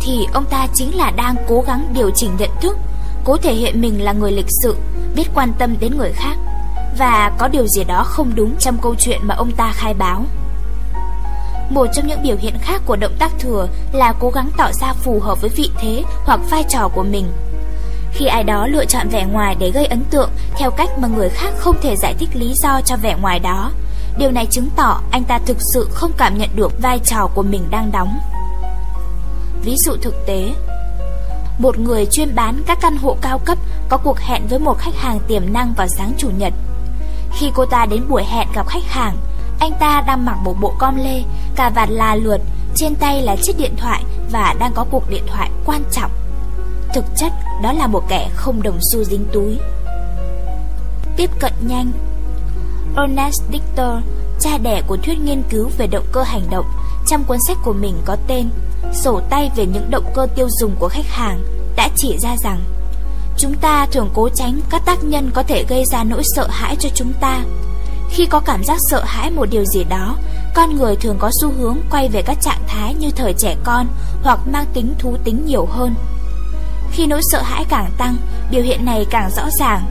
thì ông ta chính là đang cố gắng điều chỉnh nhận thức, cố thể hiện mình là người lịch sự, biết quan tâm đến người khác và có điều gì đó không đúng trong câu chuyện mà ông ta khai báo. Một trong những biểu hiện khác của động tác thừa là cố gắng tỏ ra phù hợp với vị thế hoặc vai trò của mình. Khi ai đó lựa chọn vẻ ngoài để gây ấn tượng theo cách mà người khác không thể giải thích lý do cho vẻ ngoài đó, điều này chứng tỏ anh ta thực sự không cảm nhận được vai trò của mình đang đóng. Ví dụ thực tế, một người chuyên bán các căn hộ cao cấp có cuộc hẹn với một khách hàng tiềm năng vào sáng chủ nhật. Khi cô ta đến buổi hẹn gặp khách hàng, anh ta đang mặc một bộ com lê, cà vạt là lượt, trên tay là chiếc điện thoại và đang có cuộc điện thoại quan trọng. Thực chất, đó là một kẻ không đồng xu dính túi. Tiếp cận nhanh Ernest Dichter, cha đẻ của thuyết nghiên cứu về động cơ hành động, trong cuốn sách của mình có tên Sổ tay về những động cơ tiêu dùng của khách hàng, đã chỉ ra rằng Chúng ta thường cố tránh các tác nhân có thể gây ra nỗi sợ hãi cho chúng ta. Khi có cảm giác sợ hãi một điều gì đó, con người thường có xu hướng quay về các trạng thái như thời trẻ con hoặc mang tính thú tính nhiều hơn. Khi nỗi sợ hãi càng tăng, biểu hiện này càng rõ ràng.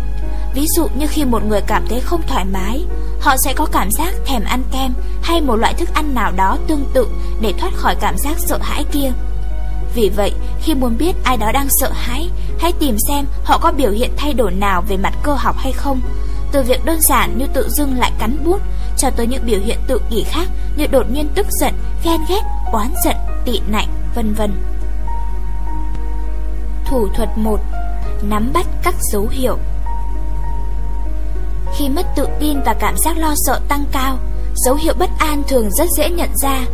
Ví dụ như khi một người cảm thấy không thoải mái, họ sẽ có cảm giác thèm ăn kem hay một loại thức ăn nào đó tương tự để thoát khỏi cảm giác sợ hãi kia. Vì vậy, khi muốn biết ai đó đang sợ hãi, hãy tìm xem họ có biểu hiện thay đổi nào về mặt cơ học hay không. Từ việc đơn giản như tự dưng lại cắn bút, cho tới những biểu hiện tự kỷ khác như đột nhiên tức giận, ghen ghét, oán giận, tị nạnh, vân vân. Thủ thuật 1. Nắm bắt các dấu hiệu khi mất tự tin và cảm giác lo sợ tăng cao, dấu hiệu bất an thường rất dễ nhận ra.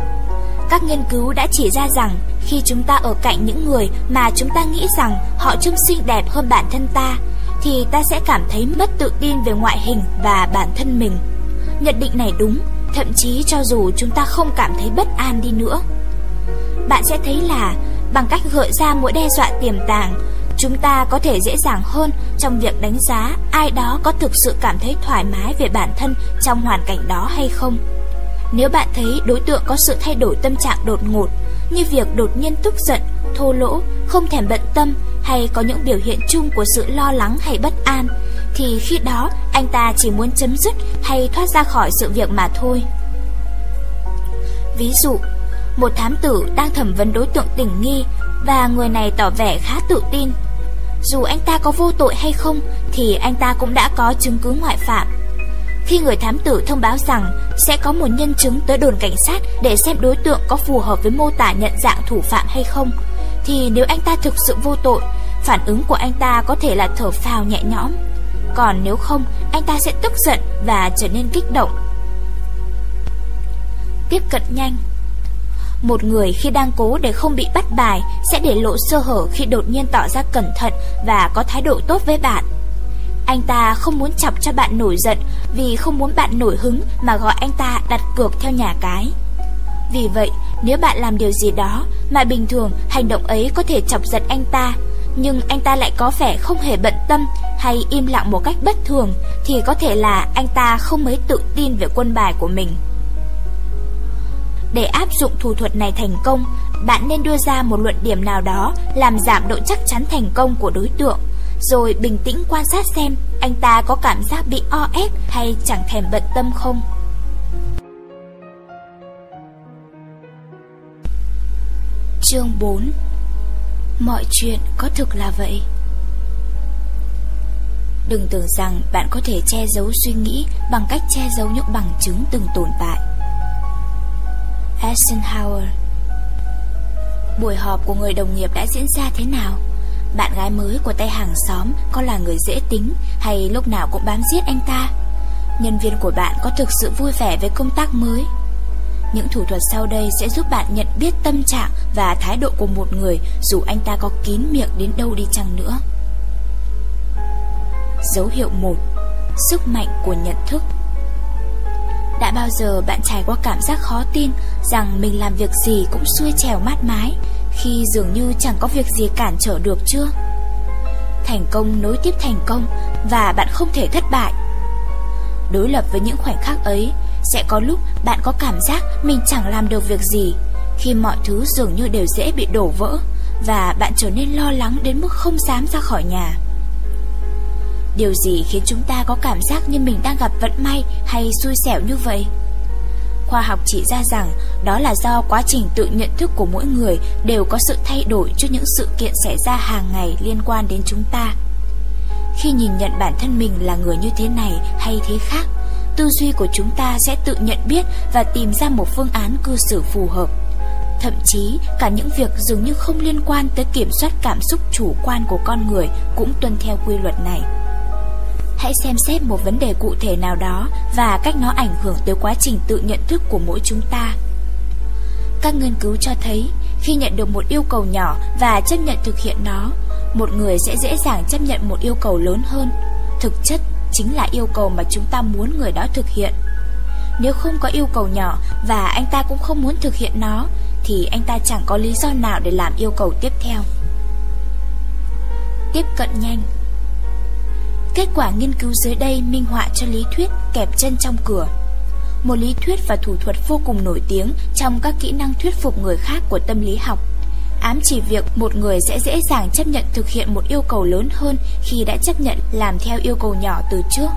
Các nghiên cứu đã chỉ ra rằng khi chúng ta ở cạnh những người mà chúng ta nghĩ rằng họ trông xinh đẹp hơn bản thân ta, thì ta sẽ cảm thấy mất tự tin về ngoại hình và bản thân mình. Nhận định này đúng, thậm chí cho dù chúng ta không cảm thấy bất an đi nữa. Bạn sẽ thấy là bằng cách gợi ra mối đe dọa tiềm tàng, chúng ta có thể dễ dàng hơn trong việc đánh giá ai đó có thực sự cảm thấy thoải mái về bản thân trong hoàn cảnh đó hay không. Nếu bạn thấy đối tượng có sự thay đổi tâm trạng đột ngột, như việc đột nhiên tức giận, thô lỗ, không thèm bận tâm hay có những biểu hiện chung của sự lo lắng hay bất an, thì khi đó anh ta chỉ muốn chấm dứt hay thoát ra khỏi sự việc mà thôi. Ví dụ, một thám tử đang thẩm vấn đối tượng tình nghi và người này tỏ vẻ khá tự tin. Dù anh ta có vô tội hay không thì anh ta cũng đã có chứng cứ ngoại phạm. Khi người thám tử thông báo rằng sẽ có một nhân chứng tới đồn cảnh sát để xem đối tượng có phù hợp với mô tả nhận dạng thủ phạm hay không, thì nếu anh ta thực sự vô tội, phản ứng của anh ta có thể là thở phào nhẹ nhõm. Còn nếu không, anh ta sẽ tức giận và trở nên kích động. Tiếp cận nhanh một người khi đang cố để không bị bắt bài sẽ để lộ sơ hở khi đột nhiên tỏ ra cẩn thận và có thái độ tốt với bạn. Anh ta không muốn chọc cho bạn nổi giận vì không muốn bạn nổi hứng mà gọi anh ta đặt cược theo nhà cái. Vì vậy, nếu bạn làm điều gì đó mà bình thường hành động ấy có thể chọc giận anh ta, nhưng anh ta lại có vẻ không hề bận tâm hay im lặng một cách bất thường, thì có thể là anh ta không mấy tự tin về quân bài của mình. Để áp dụng thủ thuật này thành công, bạn nên đưa ra một luận điểm nào đó làm giảm độ chắc chắn thành công của đối tượng, rồi bình tĩnh quan sát xem anh ta có cảm giác bị o ép hay chẳng thèm bận tâm không. Chương 4 Mọi chuyện có thực là vậy Đừng tưởng rằng bạn có thể che giấu suy nghĩ bằng cách che giấu những bằng chứng từng tồn tại. Eisenhower Buổi họp của người đồng nghiệp đã diễn ra thế nào? Bạn gái mới của tay hàng xóm có là người dễ tính hay lúc nào cũng bám giết anh ta? Nhân viên của bạn có thực sự vui vẻ với công tác mới? Những thủ thuật sau đây sẽ giúp bạn nhận biết tâm trạng và thái độ của một người dù anh ta có kín miệng đến đâu đi chăng nữa. Dấu hiệu 1 Sức mạnh của nhận thức đã bao giờ bạn trải qua cảm giác khó tin rằng mình làm việc gì cũng xuôi trèo mát mái khi dường như chẳng có việc gì cản trở được chưa? Thành công nối tiếp thành công và bạn không thể thất bại. Đối lập với những khoảnh khắc ấy, sẽ có lúc bạn có cảm giác mình chẳng làm được việc gì Khi mọi thứ dường như đều dễ bị đổ vỡ và bạn trở nên lo lắng đến mức không dám ra khỏi nhà. Điều gì khiến chúng ta có cảm giác như mình đang gặp vận may hay xui xẻo như vậy? Khoa học chỉ ra rằng đó là do quá trình tự nhận thức của mỗi người đều có sự thay đổi trước những sự kiện xảy ra hàng ngày liên quan đến chúng ta. Khi nhìn nhận bản thân mình là người như thế này hay thế khác, tư duy của chúng ta sẽ tự nhận biết và tìm ra một phương án cư xử phù hợp. Thậm chí, cả những việc dường như không liên quan tới kiểm soát cảm xúc chủ quan của con người cũng tuân theo quy luật này. Hãy xem xét một vấn đề cụ thể nào đó và cách nó ảnh hưởng tới quá trình tự nhận thức của mỗi chúng ta. Các nghiên cứu cho thấy, khi nhận được một yêu cầu nhỏ và chấp nhận thực hiện nó, một người sẽ dễ dàng chấp nhận một yêu cầu lớn hơn. Thực chất chính là yêu cầu mà chúng ta muốn người đó thực hiện. Nếu không có yêu cầu nhỏ và anh ta cũng không muốn thực hiện nó, thì anh ta chẳng có lý do nào để làm yêu cầu tiếp theo. Tiếp cận nhanh Kết quả nghiên cứu dưới đây minh họa cho lý thuyết kẹp chân trong cửa. Một lý thuyết và thủ thuật vô cùng nổi tiếng trong các kỹ năng thuyết phục người khác của tâm lý học. Ám chỉ việc một người sẽ dễ dàng chấp nhận thực hiện một yêu cầu lớn hơn khi đã chấp nhận làm theo yêu cầu nhỏ từ trước.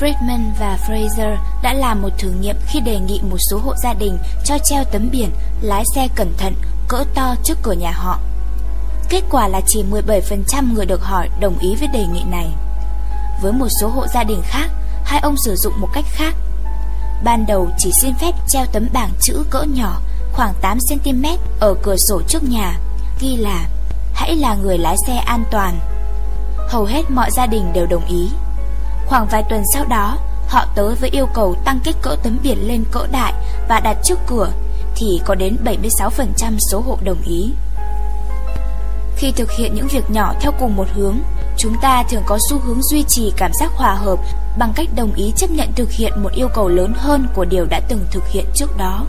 Friedman và Fraser đã làm một thử nghiệm khi đề nghị một số hộ gia đình cho treo tấm biển, lái xe cẩn thận, cỡ to trước cửa nhà họ. Kết quả là chỉ 17% người được hỏi đồng ý với đề nghị này. Với một số hộ gia đình khác, hai ông sử dụng một cách khác. Ban đầu chỉ xin phép treo tấm bảng chữ cỡ nhỏ khoảng 8cm ở cửa sổ trước nhà, ghi là Hãy là người lái xe an toàn. Hầu hết mọi gia đình đều đồng ý. Khoảng vài tuần sau đó, họ tới với yêu cầu tăng kích cỡ tấm biển lên cỡ đại và đặt trước cửa, thì có đến 76% số hộ đồng ý. Khi thực hiện những việc nhỏ theo cùng một hướng, chúng ta thường có xu hướng duy trì cảm giác hòa hợp bằng cách đồng ý chấp nhận thực hiện một yêu cầu lớn hơn của điều đã từng thực hiện trước đó.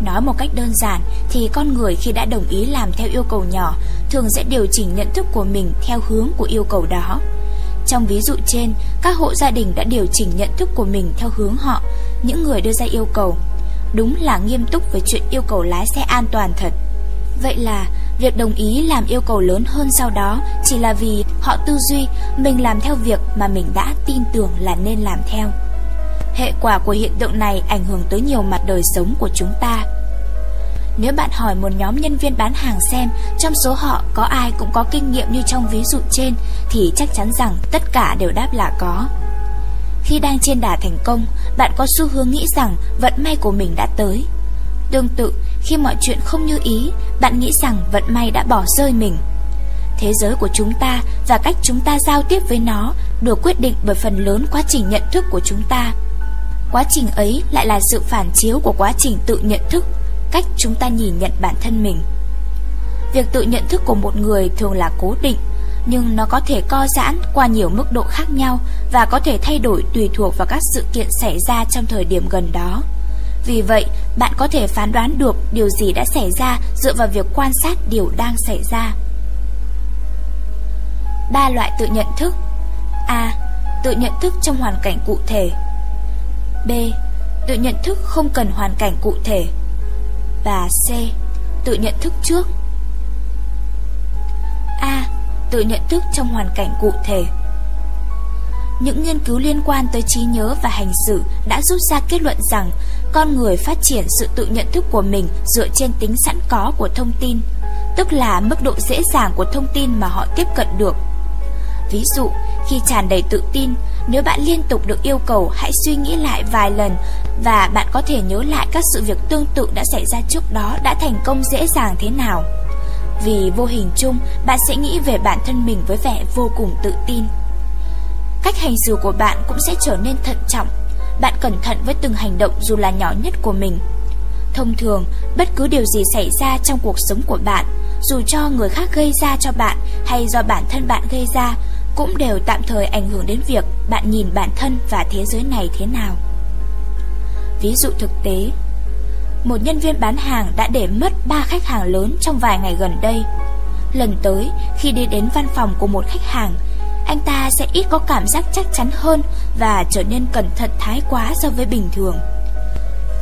Nói một cách đơn giản thì con người khi đã đồng ý làm theo yêu cầu nhỏ thường sẽ điều chỉnh nhận thức của mình theo hướng của yêu cầu đó. Trong ví dụ trên, các hộ gia đình đã điều chỉnh nhận thức của mình theo hướng họ, những người đưa ra yêu cầu. Đúng là nghiêm túc với chuyện yêu cầu lái xe an toàn thật. Vậy là việc đồng ý làm yêu cầu lớn hơn sau đó chỉ là vì họ tư duy mình làm theo việc mà mình đã tin tưởng là nên làm theo. Hệ quả của hiện tượng này ảnh hưởng tới nhiều mặt đời sống của chúng ta. Nếu bạn hỏi một nhóm nhân viên bán hàng xem trong số họ có ai cũng có kinh nghiệm như trong ví dụ trên thì chắc chắn rằng tất cả đều đáp là có. Khi đang trên đà thành công, bạn có xu hướng nghĩ rằng vận may của mình đã tới. Tương tự, khi mọi chuyện không như ý, bạn nghĩ rằng vận may đã bỏ rơi mình. Thế giới của chúng ta và cách chúng ta giao tiếp với nó được quyết định bởi phần lớn quá trình nhận thức của chúng ta. Quá trình ấy lại là sự phản chiếu của quá trình tự nhận thức, cách chúng ta nhìn nhận bản thân mình. Việc tự nhận thức của một người thường là cố định, nhưng nó có thể co giãn qua nhiều mức độ khác nhau và có thể thay đổi tùy thuộc vào các sự kiện xảy ra trong thời điểm gần đó. Vì vậy, bạn có thể phán đoán được điều gì đã xảy ra dựa vào việc quan sát điều đang xảy ra. Ba loại tự nhận thức A. Tự nhận thức trong hoàn cảnh cụ thể B. Tự nhận thức không cần hoàn cảnh cụ thể Và C. Tự nhận thức trước A. Tự nhận thức trong hoàn cảnh cụ thể những nghiên cứu liên quan tới trí nhớ và hành xử đã rút ra kết luận rằng con người phát triển sự tự nhận thức của mình dựa trên tính sẵn có của thông tin, tức là mức độ dễ dàng của thông tin mà họ tiếp cận được. Ví dụ, khi tràn đầy tự tin, nếu bạn liên tục được yêu cầu hãy suy nghĩ lại vài lần và bạn có thể nhớ lại các sự việc tương tự đã xảy ra trước đó đã thành công dễ dàng thế nào. Vì vô hình chung, bạn sẽ nghĩ về bản thân mình với vẻ vô cùng tự tin. Cách hành xử của bạn cũng sẽ trở nên thận trọng bạn cẩn thận với từng hành động dù là nhỏ nhất của mình. Thông thường, bất cứ điều gì xảy ra trong cuộc sống của bạn Dù cho người khác gây ra cho bạn hay do bản thân bạn gây ra Cũng đều tạm thời ảnh hưởng đến việc bạn nhìn bản thân và thế giới này thế nào. Ví dụ thực tế Một nhân viên bán hàng đã để mất 3 khách hàng lớn trong vài ngày gần đây. Lần tới, khi đi đến văn phòng của một khách hàng anh ta sẽ ít có cảm giác chắc chắn hơn và trở nên cẩn thận thái quá so với bình thường.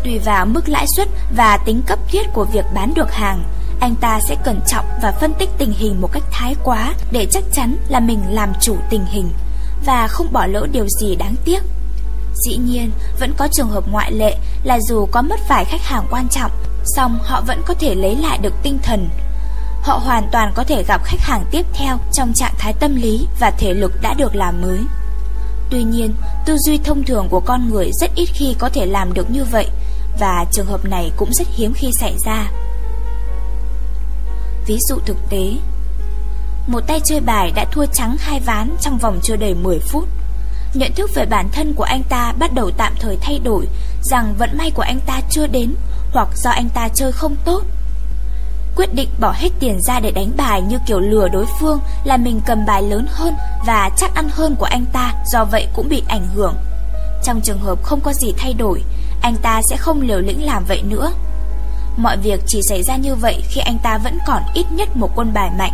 Tùy vào mức lãi suất và tính cấp thiết của việc bán được hàng, anh ta sẽ cẩn trọng và phân tích tình hình một cách thái quá để chắc chắn là mình làm chủ tình hình và không bỏ lỡ điều gì đáng tiếc. Dĩ nhiên, vẫn có trường hợp ngoại lệ là dù có mất vài khách hàng quan trọng, song họ vẫn có thể lấy lại được tinh thần. Họ hoàn toàn có thể gặp khách hàng tiếp theo trong trạng thái tâm lý và thể lực đã được làm mới. Tuy nhiên, tư duy thông thường của con người rất ít khi có thể làm được như vậy, và trường hợp này cũng rất hiếm khi xảy ra. Ví dụ thực tế Một tay chơi bài đã thua trắng hai ván trong vòng chưa đầy 10 phút Nhận thức về bản thân của anh ta bắt đầu tạm thời thay đổi Rằng vận may của anh ta chưa đến Hoặc do anh ta chơi không tốt Quyết định bỏ hết tiền ra để đánh bài như kiểu lừa đối phương, Là mình cầm bài lớn hơn và chắc ăn hơn của anh ta, Do vậy cũng bị ảnh hưởng. Trong trường hợp không có gì thay đổi, Anh ta sẽ không liều lĩnh làm vậy nữa. Mọi việc chỉ xảy ra như vậy khi anh ta vẫn còn ít nhất một quân bài mạnh.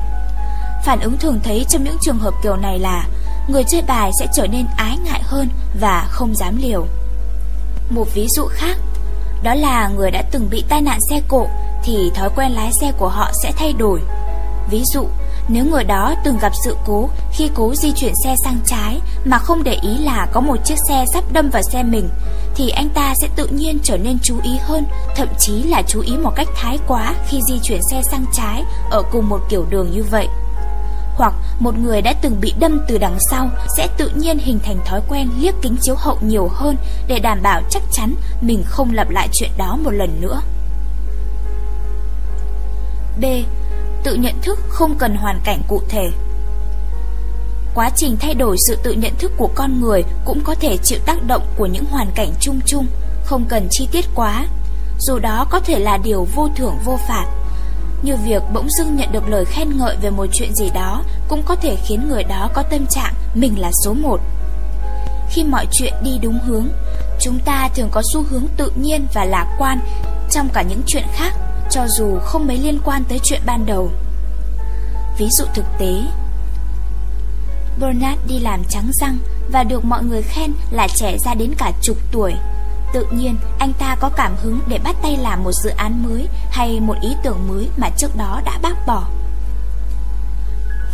Phản ứng thường thấy trong những trường hợp kiểu này là, Người chơi bài sẽ trở nên ái ngại hơn và không dám liều. Một ví dụ khác, Đó là người đã từng bị tai nạn xe cộ thì thói quen lái xe của họ sẽ thay đổi Ví dụ nếu người đó từng gặp sự cố khi cố di chuyển xe sang trái mà không để ý là có một chiếc xe sắp đâm vào xe mình, thì anh ta sẽ tự nhiên trở nên chú ý hơn, thậm chí là chú ý một cách thái quá khi di chuyển xe sang trái ở cùng một kiểu đường như vậy. Hoặc một người đã từng bị đâm từ đằng sau sẽ tự nhiên hình thành thói quen liếc kính chiếu hậu nhiều hơn để đảm bảo chắc chắn mình không lặp lại chuyện đó một lần nữa. B tự nhận thức không cần hoàn cảnh cụ thể. Quá trình thay đổi sự tự nhận thức của con người cũng có thể chịu tác động của những hoàn cảnh chung chung, không cần chi tiết quá. Dù đó có thể là điều vô thưởng vô phạt. Như việc bỗng dưng nhận được lời khen ngợi về một chuyện gì đó cũng có thể khiến người đó có tâm trạng mình là số một. Khi mọi chuyện đi đúng hướng, chúng ta thường có xu hướng tự nhiên và lạc quan trong cả những chuyện khác cho dù không mấy liên quan tới chuyện ban đầu. Ví dụ thực tế, Bernard đi làm trắng răng và được mọi người khen là trẻ ra đến cả chục tuổi. Tự nhiên, anh ta có cảm hứng để bắt tay làm một dự án mới hay một ý tưởng mới mà trước đó đã bác bỏ.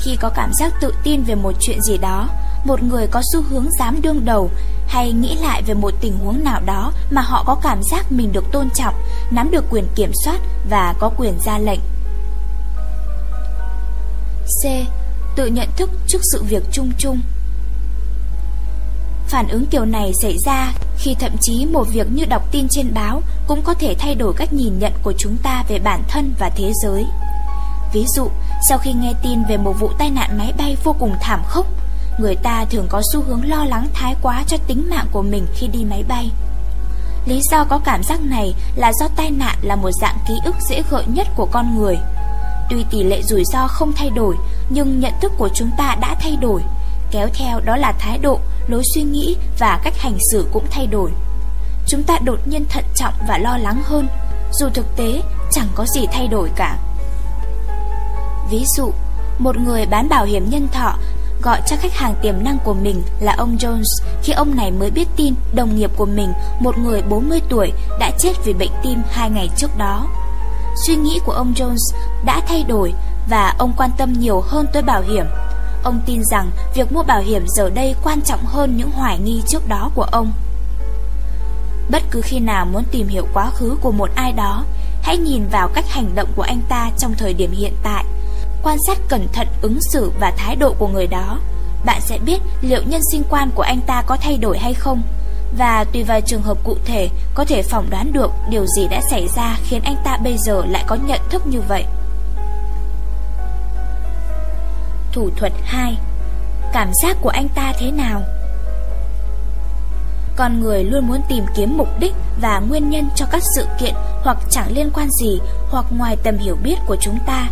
Khi có cảm giác tự tin về một chuyện gì đó, một người có xu hướng dám đương đầu hay nghĩ lại về một tình huống nào đó mà họ có cảm giác mình được tôn trọng, nắm được quyền kiểm soát và có quyền ra lệnh. C. Tự nhận thức trước sự việc chung chung Phản ứng kiểu này xảy ra khi thậm chí một việc như đọc tin trên báo cũng có thể thay đổi cách nhìn nhận của chúng ta về bản thân và thế giới. Ví dụ, sau khi nghe tin về một vụ tai nạn máy bay vô cùng thảm khốc, người ta thường có xu hướng lo lắng thái quá cho tính mạng của mình khi đi máy bay. Lý do có cảm giác này là do tai nạn là một dạng ký ức dễ gợi nhất của con người. Tuy tỷ lệ rủi ro không thay đổi, nhưng nhận thức của chúng ta đã thay đổi. Kéo theo đó là thái độ, lối suy nghĩ và cách hành xử cũng thay đổi. Chúng ta đột nhiên thận trọng và lo lắng hơn, dù thực tế chẳng có gì thay đổi cả. Ví dụ, một người bán bảo hiểm nhân thọ gọi cho khách hàng tiềm năng của mình là ông Jones khi ông này mới biết tin đồng nghiệp của mình, một người 40 tuổi, đã chết vì bệnh tim hai ngày trước đó. Suy nghĩ của ông Jones đã thay đổi và ông quan tâm nhiều hơn tới bảo hiểm. Ông tin rằng việc mua bảo hiểm giờ đây quan trọng hơn những hoài nghi trước đó của ông. Bất cứ khi nào muốn tìm hiểu quá khứ của một ai đó, hãy nhìn vào cách hành động của anh ta trong thời điểm hiện tại quan sát cẩn thận ứng xử và thái độ của người đó, bạn sẽ biết liệu nhân sinh quan của anh ta có thay đổi hay không. Và tùy vào trường hợp cụ thể, có thể phỏng đoán được điều gì đã xảy ra khiến anh ta bây giờ lại có nhận thức như vậy. Thủ thuật 2 Cảm giác của anh ta thế nào? Con người luôn muốn tìm kiếm mục đích và nguyên nhân cho các sự kiện hoặc chẳng liên quan gì hoặc ngoài tầm hiểu biết của chúng ta.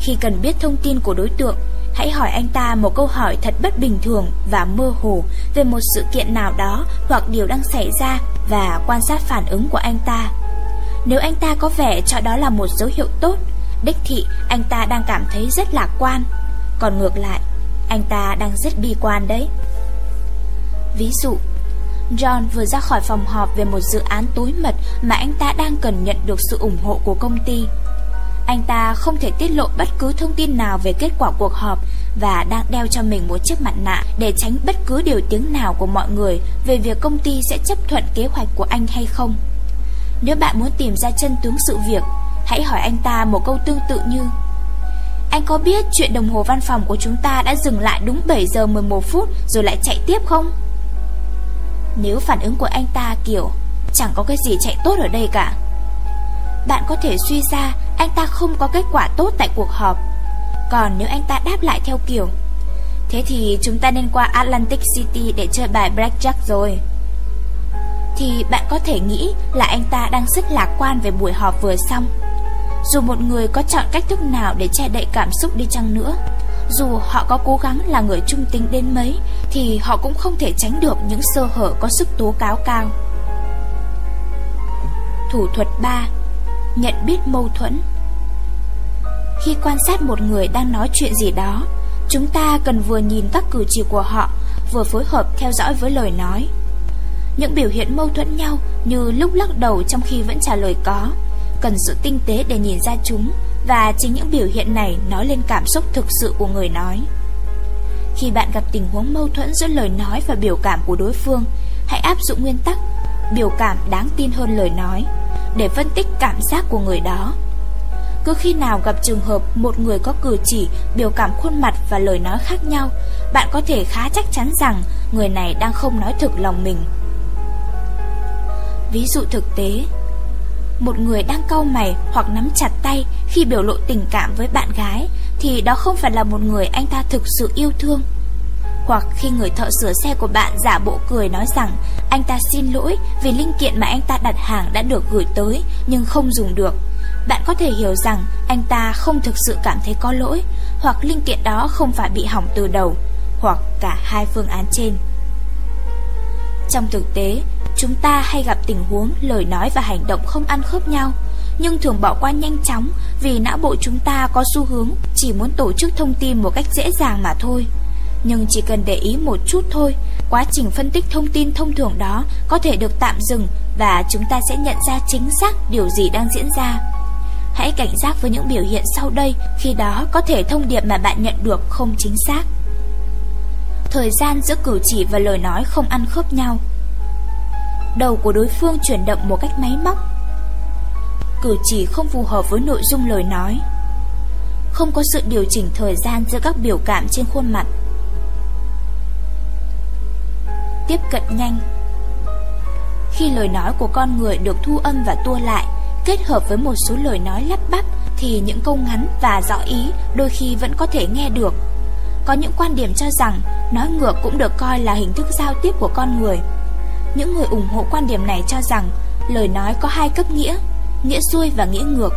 Khi cần biết thông tin của đối tượng, hãy hỏi anh ta một câu hỏi thật bất bình thường và mơ hồ về một sự kiện nào đó hoặc điều đang xảy ra và quan sát phản ứng của anh ta. Nếu anh ta có vẻ cho đó là một dấu hiệu tốt, đích thị anh ta đang cảm thấy rất lạc quan. Còn ngược lại, anh ta đang rất bi quan đấy. Ví dụ, John vừa ra khỏi phòng họp về một dự án tối mật mà anh ta đang cần nhận được sự ủng hộ của công ty. Anh ta không thể tiết lộ bất cứ thông tin nào về kết quả cuộc họp và đang đeo cho mình một chiếc mặt nạ để tránh bất cứ điều tiếng nào của mọi người về việc công ty sẽ chấp thuận kế hoạch của anh hay không. Nếu bạn muốn tìm ra chân tướng sự việc, hãy hỏi anh ta một câu tương tự như Anh có biết chuyện đồng hồ văn phòng của chúng ta đã dừng lại đúng 7 giờ 11 phút rồi lại chạy tiếp không? Nếu phản ứng của anh ta kiểu Chẳng có cái gì chạy tốt ở đây cả Bạn có thể suy ra anh ta không có kết quả tốt tại cuộc họp. Còn nếu anh ta đáp lại theo kiểu, Thế thì chúng ta nên qua Atlantic City Để chơi bài Blackjack rồi. Thì bạn có thể nghĩ Là anh ta đang rất lạc quan Về buổi họp vừa xong. Dù một người có chọn cách thức nào Để che đậy cảm xúc đi chăng nữa, dù họ có cố gắng là người trung tính đến mấy, Thì họ cũng không thể tránh được những sơ hở có sức tố cáo cao. Thủ thuật 3 Nhận biết mâu thuẫn. Khi quan sát một người đang nói chuyện gì đó, Chúng ta cần vừa nhìn các cử chỉ của họ, Vừa phối hợp theo dõi với lời nói. Những biểu hiện mâu thuẫn nhau Như lúc lắc đầu trong khi vẫn trả lời có, Cần sự tinh tế để nhìn ra chúng, và chính những biểu hiện này nói lên cảm xúc thực sự của người nói. Khi bạn gặp tình huống mâu thuẫn giữa lời nói và biểu cảm của đối phương, Hãy áp dụng nguyên tắc, Biểu cảm đáng tin hơn lời nói. Để phân tích cảm giác của người đó Cứ khi nào gặp trường hợp một người có cử chỉ, biểu cảm khuôn mặt và lời nói khác nhau Bạn có thể khá chắc chắn rằng người này đang không nói thực lòng mình Ví dụ thực tế một người đang cau mày hoặc nắm chặt tay khi biểu lộ tình cảm với bạn gái thì đó không phải là một người anh ta thực sự yêu thương. Hoặc khi người thợ sửa xe của bạn giả bộ cười nói rằng anh ta xin lỗi vì linh kiện mà anh ta đặt hàng đã được gửi tới nhưng không dùng được. Bạn có thể hiểu rằng anh ta không thực sự cảm thấy có lỗi hoặc linh kiện đó không phải bị hỏng từ đầu hoặc cả hai phương án trên. Trong thực tế, Chúng ta hay gặp tình huống lời nói và hành động không ăn khớp nhau Nhưng thường bỏ qua nhanh chóng Vì não bộ chúng ta có xu hướng Chỉ muốn tổ chức thông tin một cách dễ dàng mà thôi nhưng chỉ cần để ý một chút thôi, Quá trình phân tích thông tin thông thường đó Có thể được tạm dừng Và chúng ta sẽ nhận ra chính xác điều gì đang diễn ra Hãy cảnh giác với những biểu hiện sau đây, Khi đó có thể thông điệp mà bạn nhận được không chính xác Thời gian giữa cử chỉ và lời nói không ăn khớp nhau đầu của đối phương chuyển động một cách máy móc. Cử chỉ không phù hợp với nội dung lời nói. Không có sự điều chỉnh thời gian giữa các biểu cảm trên khuôn mặt. Tiếp cận nhanh Khi lời nói của con người được thu âm và tua lại, kết hợp với một số lời nói lắp bắp, thì những câu ngắn và rõ ý đôi khi vẫn có thể nghe được. Có những quan điểm cho rằng nói ngược cũng được coi là hình thức giao tiếp của con người. Những người ủng hộ quan điểm này cho rằng lời nói có hai cấp nghĩa, nghĩa xuôi và nghĩa ngược.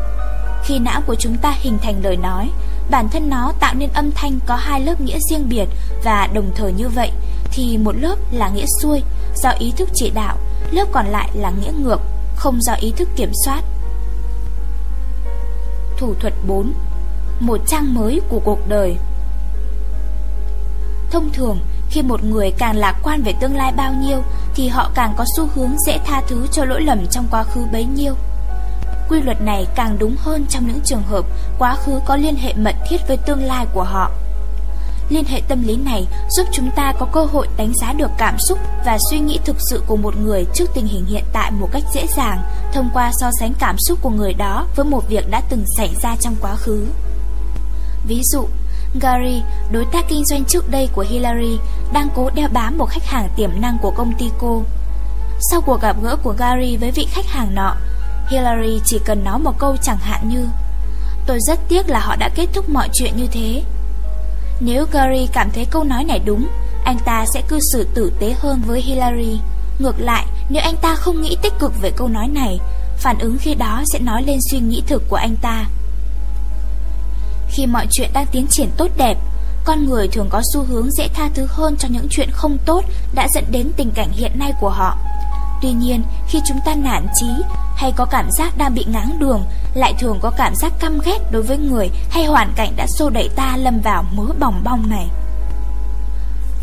Khi não của chúng ta hình thành lời nói, bản thân nó tạo nên âm thanh có hai lớp nghĩa riêng biệt và đồng thời như vậy thì một lớp là nghĩa xuôi do ý thức chỉ đạo, lớp còn lại là nghĩa ngược, không do ý thức kiểm soát. Thủ thuật 4 Một trang mới của cuộc đời. Thông thường, khi một người càng lạc quan về tương lai bao nhiêu Thì họ càng có xu hướng dễ tha thứ cho lỗi lầm trong quá khứ bấy nhiêu. Quy luật này càng đúng hơn trong những trường hợp quá khứ có liên hệ mật thiết với tương lai của họ. Liên hệ tâm lý này giúp chúng ta có cơ hội đánh giá được cảm xúc và suy nghĩ thực sự của một người trước tình hình hiện tại một cách dễ dàng thông qua so sánh cảm xúc của người đó với một việc đã từng xảy ra trong quá khứ. Ví dụ, Gary, đối tác kinh doanh trước đây của Hillary, đang cố đeo bám một khách hàng tiềm năng của công ty cô. Sau cuộc gặp gỡ của Gary với vị khách hàng nọ, Hillary chỉ cần nói một câu chẳng hạn như Tôi rất tiếc là họ đã kết thúc mọi chuyện như thế. Nếu Gary cảm thấy câu nói này đúng, anh ta sẽ cư xử tử tế hơn với Hillary. Ngược lại, nếu anh ta không nghĩ tích cực về câu nói này, phản ứng khi đó sẽ nói lên suy nghĩ thực của anh ta. Khi mọi chuyện đang tiến triển tốt đẹp, con người thường có xu hướng dễ tha thứ hơn cho những chuyện không tốt đã dẫn đến tình cảnh hiện nay của họ. Tuy nhiên, khi chúng ta nản chí hay có cảm giác đang bị ngáng đường, lại thường có cảm giác căm ghét đối với người hay hoàn cảnh đã xô đẩy ta lâm vào mớ bòng bong này.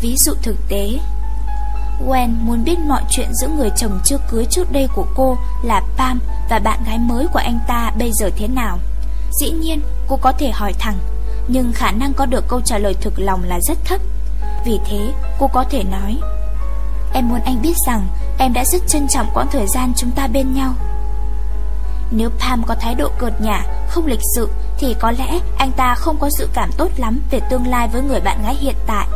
Ví dụ thực tế Gwen muốn biết mọi chuyện giữa người chồng chưa cưới trước đây của cô là Pam và bạn gái mới của anh ta bây giờ thế nào. Dĩ nhiên, cô có thể hỏi thẳng, nhưng khả năng có được câu trả lời thực lòng là rất thấp. Vì thế, cô có thể nói Em muốn anh biết rằng em đã rất trân trọng quãng thời gian chúng ta bên nhau. Nếu Pam có thái độ cợt nhả, không lịch sự thì có lẽ anh ta không có dự cảm tốt lắm về tương lai với người bạn gái hiện tại.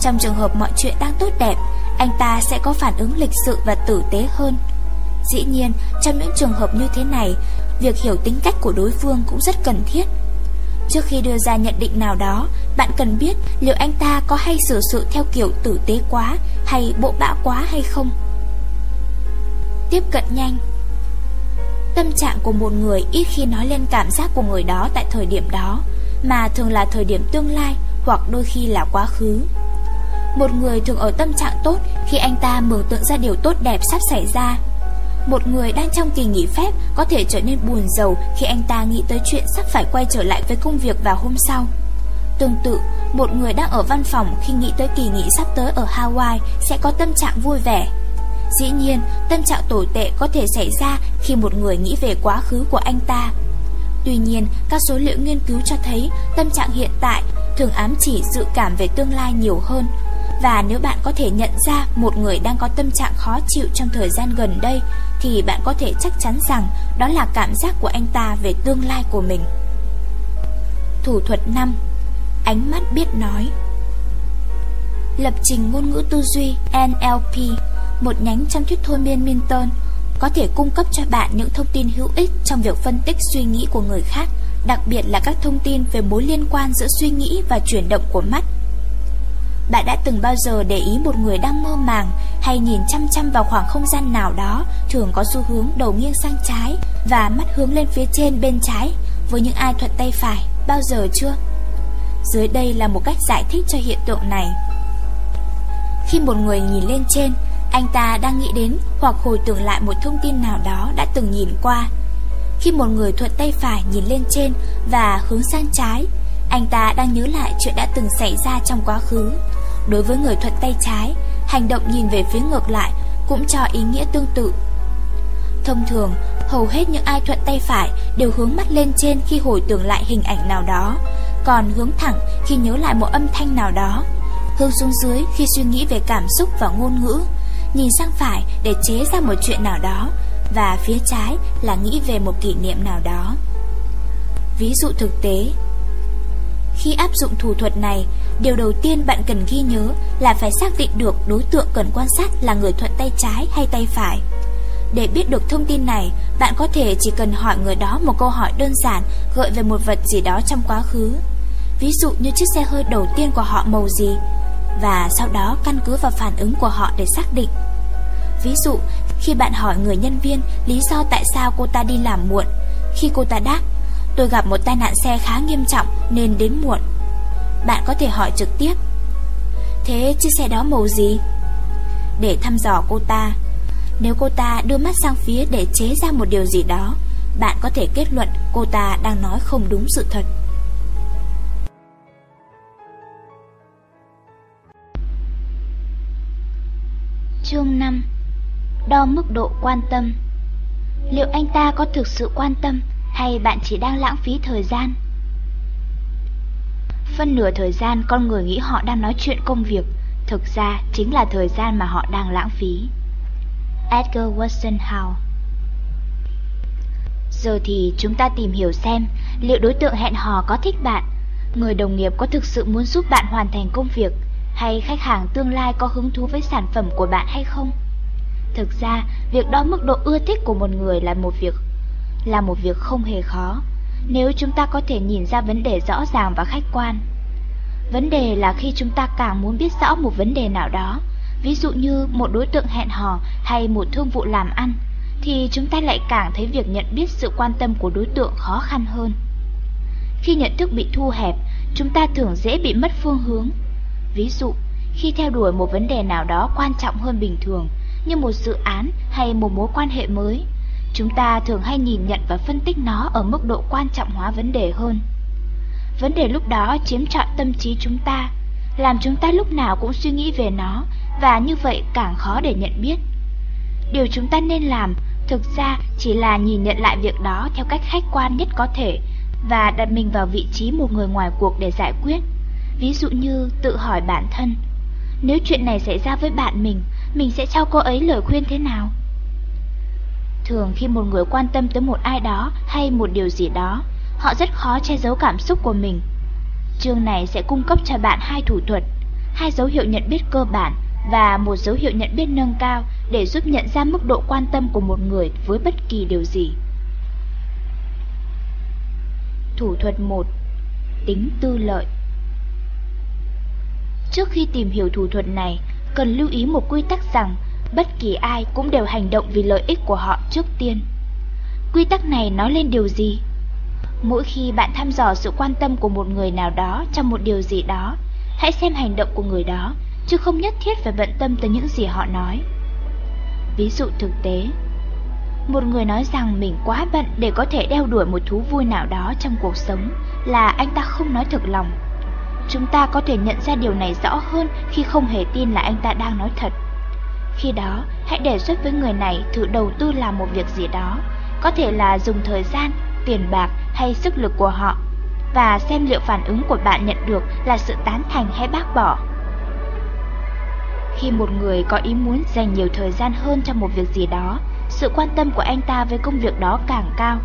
Trong trường hợp mọi chuyện đang tốt đẹp, anh ta sẽ có phản ứng lịch sự và tử tế hơn. Dĩ nhiên, trong những trường hợp như thế này, việc hiểu tính cách của đối phương cũng rất cần thiết. Trước khi đưa ra nhận định nào đó, bạn cần biết liệu anh ta có hay xử sự theo kiểu tử tế quá hay bộ bã quá hay không. Tiếp cận nhanh Tâm trạng của một người ít khi nói lên cảm giác của người đó tại thời điểm đó, mà thường là thời điểm tương lai hoặc đôi khi là quá khứ. Một người thường ở tâm trạng tốt khi anh ta mường tượng ra điều tốt đẹp sắp xảy ra. Một người đang trong kỳ nghỉ phép có thể trở nên buồn giàu khi anh ta nghĩ tới chuyện sắp phải quay trở lại với công việc vào hôm sau. Tương tự, một người đang ở văn phòng khi nghĩ tới kỳ nghỉ sắp tới ở Hawaii sẽ có tâm trạng vui vẻ. Dĩ nhiên, tâm trạng tồi tệ có thể xảy ra khi một người nghĩ về quá khứ của anh ta. Tuy nhiên, các số liệu nghiên cứu cho thấy tâm trạng hiện tại thường ám chỉ dự cảm về tương lai nhiều hơn. Và nếu bạn có thể nhận ra một người đang có tâm trạng khó chịu trong thời gian gần đây, thì bạn có thể chắc chắn rằng đó là cảm giác của anh ta về tương lai của mình. Thủ thuật 5 Ánh mắt biết nói Lập trình ngôn ngữ tư duy NLP một nhánh trong thuyết thôi miên Minton, có thể cung cấp cho bạn những thông tin hữu ích trong việc phân tích suy nghĩ của người khác, đặc biệt là các thông tin về mối liên quan giữa suy nghĩ và chuyển động của mắt. Bạn đã từng bao giờ để ý một người đang mơ màng hay nhìn chăm chăm vào khoảng không gian nào đó thường có xu hướng đầu nghiêng sang trái và mắt hướng lên phía trên bên trái với những ai thuận tay phải bao giờ chưa? Dưới đây là một cách giải thích cho hiện tượng này. Khi một người nhìn lên trên, anh ta đang nghĩ đến hoặc hồi tưởng lại một thông tin nào đó đã từng nhìn qua. Khi một người thuận tay phải nhìn lên trên và hướng sang trái, anh ta đang nhớ lại chuyện đã từng xảy ra trong quá khứ. Đối với người thuận tay trái, hành động nhìn về phía ngược lại cũng cho ý nghĩa tương tự. Thông thường, hầu hết những ai thuận tay phải đều hướng mắt lên trên khi hồi tưởng lại hình ảnh nào đó, còn hướng thẳng khi nhớ lại một âm thanh nào đó, hướng xuống dưới khi suy nghĩ về cảm xúc và ngôn ngữ nhìn sang phải để chế ra một chuyện nào đó, và phía trái là nghĩ về một kỷ niệm nào đó. Ví dụ thực tế Khi áp dụng thủ thuật này, điều đầu tiên bạn cần ghi nhớ là phải xác định được đối tượng cần quan sát là người thuận tay trái hay tay phải. Để biết được thông tin này, bạn có thể chỉ cần hỏi người đó một câu hỏi đơn giản gợi về một vật gì đó trong quá khứ. Ví dụ như chiếc xe hơi đầu tiên của họ màu gì, và sau đó căn cứ vào phản ứng của họ để xác định. Ví dụ, khi bạn hỏi người nhân viên lý do tại sao cô ta đi làm muộn, khi cô ta đáp, tôi gặp một tai nạn xe khá nghiêm trọng nên đến muộn. Bạn có thể hỏi trực tiếp, thế chiếc xe đó màu gì? Để thăm dò cô ta, nếu cô ta đưa mắt sang phía để chế ra một điều gì đó, bạn có thể kết luận cô ta đang nói không đúng sự thật. Chương 5 Đo mức độ quan tâm Liệu anh ta có thực sự quan tâm hay bạn chỉ đang lãng phí thời gian? Phân nửa thời gian con người nghĩ họ đang nói chuyện công việc, thực ra chính là thời gian mà họ đang lãng phí. Edgar Watson Howe Giờ thì chúng ta tìm hiểu xem liệu đối tượng hẹn hò có thích bạn, người đồng nghiệp có thực sự muốn giúp bạn hoàn thành công việc hay khách hàng tương lai có hứng thú với sản phẩm của bạn hay không. Thực ra, việc đo mức độ ưa thích của một người là một việc là một việc không hề khó, nếu chúng ta có thể nhìn ra vấn đề rõ ràng và khách quan. Vấn đề là khi chúng ta càng muốn biết rõ một vấn đề nào đó, ví dụ như một đối tượng hẹn hò hay một thương vụ làm ăn, thì chúng ta lại càng thấy việc nhận biết sự quan tâm của đối tượng khó khăn hơn. Khi nhận thức bị thu hẹp, chúng ta thường dễ bị mất phương hướng Ví dụ, khi theo đuổi một vấn đề nào đó quan trọng hơn bình thường, như một dự án hay một mối quan hệ mới, chúng ta thường hay nhìn nhận và phân tích nó ở mức độ quan trọng hóa vấn đề hơn. Vấn đề lúc đó chiếm trọn tâm trí chúng ta, làm chúng ta lúc nào cũng suy nghĩ về nó và như vậy càng khó để nhận biết. Điều chúng ta nên làm thực ra chỉ là nhìn nhận lại việc đó theo cách khách quan nhất có thể và đặt mình vào vị trí một người ngoài cuộc để giải quyết. Ví dụ như tự hỏi bản thân, nếu chuyện này xảy ra với bạn mình, mình sẽ cho cô ấy lời khuyên thế nào? Thường khi một người quan tâm tới một ai đó hay một điều gì đó, họ rất khó che giấu cảm xúc của mình. Chương này sẽ cung cấp cho bạn hai thủ thuật, hai dấu hiệu nhận biết cơ bản và một dấu hiệu nhận biết nâng cao để giúp nhận ra mức độ quan tâm của một người với bất kỳ điều gì. Thủ thuật 1. Tính tư lợi Trước khi tìm hiểu thủ thuật này, cần lưu ý một quy tắc rằng bất kỳ ai cũng đều hành động vì lợi ích của họ trước tiên. Quy tắc này nói lên điều gì? Mỗi khi bạn thăm dò sự quan tâm của một người nào đó trong một điều gì đó, hãy xem hành động của người đó, chứ không nhất thiết phải bận tâm tới những gì họ nói. Ví dụ thực tế, một người nói rằng mình quá bận để có thể đeo đuổi một thú vui nào đó trong cuộc sống là anh ta không nói thật lòng. Chúng ta có thể nhận ra điều này rõ hơn khi không hề tin là anh ta đang nói thật. Khi đó, hãy đề xuất với người này thử đầu tư làm một việc gì đó, có thể là dùng thời gian, tiền bạc hay sức lực của họ, và xem liệu phản ứng của bạn nhận được là sự tán thành hay bác bỏ. Khi một người có ý muốn dành nhiều thời gian hơn cho một việc gì đó, sự quan tâm của anh ta với công việc đó càng cao.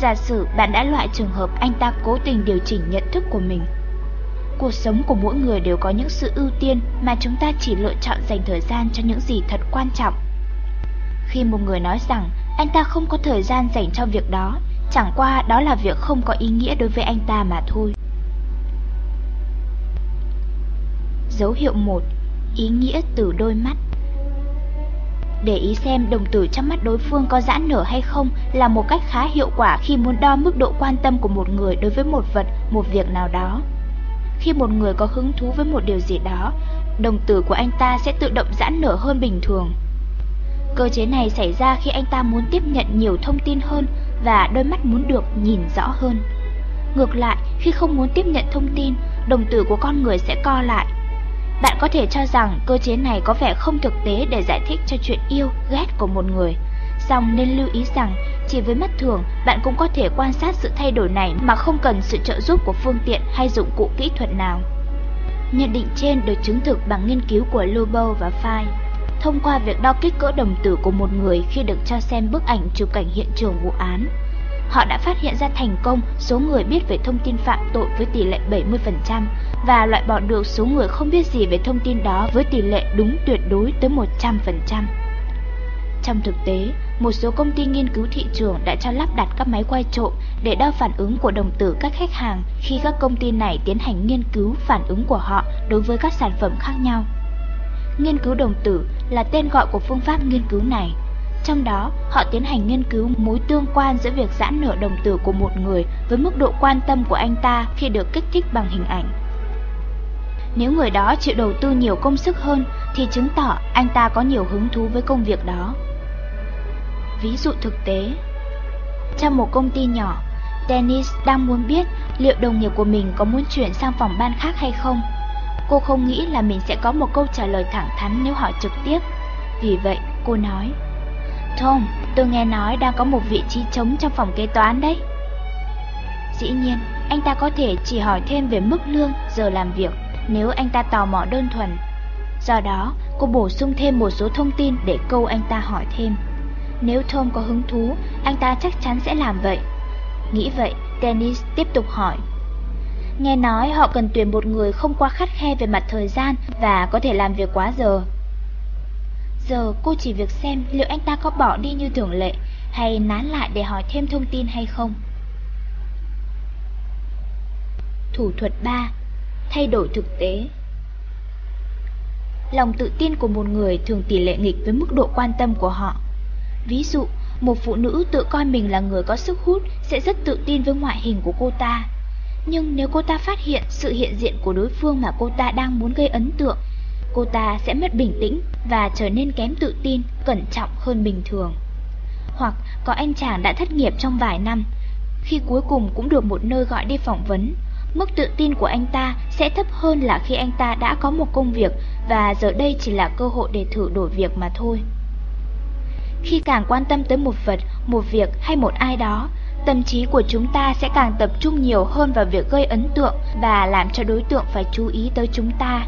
Giả sử bạn đã loại trường hợp anh ta cố tình điều chỉnh nhận thức của mình. Cuộc sống của mỗi người đều có những sự ưu tiên mà chúng ta chỉ lựa chọn dành thời gian cho những gì thật quan trọng. Khi một người nói rằng anh ta không có thời gian dành cho việc đó, chẳng qua đó là việc không có ý nghĩa đối với anh ta mà thôi. Dấu hiệu 1. Ý nghĩa từ đôi mắt để ý xem đồng tử trong mắt đối phương có giãn nở hay không là một cách khá hiệu quả khi muốn đo mức độ quan tâm của một người đối với một vật, một việc nào đó. Khi một người có hứng thú với một điều gì đó, đồng tử của anh ta sẽ tự động giãn nở hơn bình thường. Cơ chế này xảy ra khi anh ta muốn tiếp nhận nhiều thông tin hơn và đôi mắt muốn được nhìn rõ hơn. Ngược lại, khi không muốn tiếp nhận thông tin, đồng tử của con người sẽ co lại bạn có thể cho rằng cơ chế này có vẻ không thực tế để giải thích cho chuyện yêu, ghét của một người. Song nên lưu ý rằng, chỉ với mắt thường, bạn cũng có thể quan sát sự thay đổi này mà không cần sự trợ giúp của phương tiện hay dụng cụ kỹ thuật nào. Nhận định trên được chứng thực bằng nghiên cứu của Lobo và Fay. Thông qua việc đo kích cỡ đồng tử của một người khi được cho xem bức ảnh chụp cảnh hiện trường vụ án, họ đã phát hiện ra thành công số người biết về thông tin phạm tội với tỷ lệ 70% và loại bỏ được số người không biết gì về thông tin đó với tỷ lệ đúng tuyệt đối tới 100%. Trong thực tế, một số công ty nghiên cứu thị trường đã cho lắp đặt các máy quay trộm để đo phản ứng của đồng tử các khách hàng khi các công ty này tiến hành nghiên cứu phản ứng của họ đối với các sản phẩm khác nhau. Nghiên cứu đồng tử là tên gọi của phương pháp nghiên cứu này. Trong đó, họ tiến hành nghiên cứu mối tương quan giữa việc giãn nở đồng tử của một người với mức độ quan tâm của anh ta khi được kích thích bằng hình ảnh. Nếu người đó chịu đầu tư nhiều công sức hơn thì chứng tỏ anh ta có nhiều hứng thú với công việc đó. Ví dụ thực tế Trong một công ty nhỏ, Dennis đang muốn biết liệu đồng nghiệp của mình có muốn chuyển sang phòng ban khác hay không. Cô không nghĩ là mình sẽ có một câu trả lời thẳng thắn nếu hỏi trực tiếp. Vì vậy, cô nói Tom, tôi nghe nói đang có một vị trí trống trong phòng kế toán đấy. Dĩ nhiên, anh ta có thể chỉ hỏi thêm về mức lương, giờ làm việc nếu anh ta tò mò đơn thuần. Do đó, cô bổ sung thêm một số thông tin để câu anh ta hỏi thêm. Nếu Tom có hứng thú, anh ta chắc chắn sẽ làm vậy. Nghĩ vậy, Dennis tiếp tục hỏi. Nghe nói họ cần tuyển một người không quá khắt khe về mặt thời gian và có thể làm việc quá giờ. Giờ cô chỉ việc xem liệu anh ta có bỏ đi như thường lệ hay nán lại để hỏi thêm thông tin hay không. Thủ thuật 3 thay đổi thực tế. Lòng tự tin của một người thường tỷ lệ nghịch với mức độ quan tâm của họ. Ví dụ, một phụ nữ tự coi mình là người có sức hút sẽ rất tự tin với ngoại hình của cô ta. Nhưng nếu cô ta phát hiện sự hiện diện của đối phương mà cô ta đang muốn gây ấn tượng, cô ta sẽ mất bình tĩnh và trở nên kém tự tin, cẩn trọng hơn bình thường. Hoặc có anh chàng đã thất nghiệp trong vài năm, khi cuối cùng cũng được một nơi gọi đi phỏng vấn, mức tự tin của anh ta sẽ thấp hơn là khi anh ta đã có một công việc và giờ đây chỉ là cơ hội để thử đổi việc mà thôi. Khi càng quan tâm tới một vật, một việc hay một ai đó, tâm trí của chúng ta sẽ càng tập trung nhiều hơn vào việc gây ấn tượng và làm cho đối tượng phải chú ý tới chúng ta.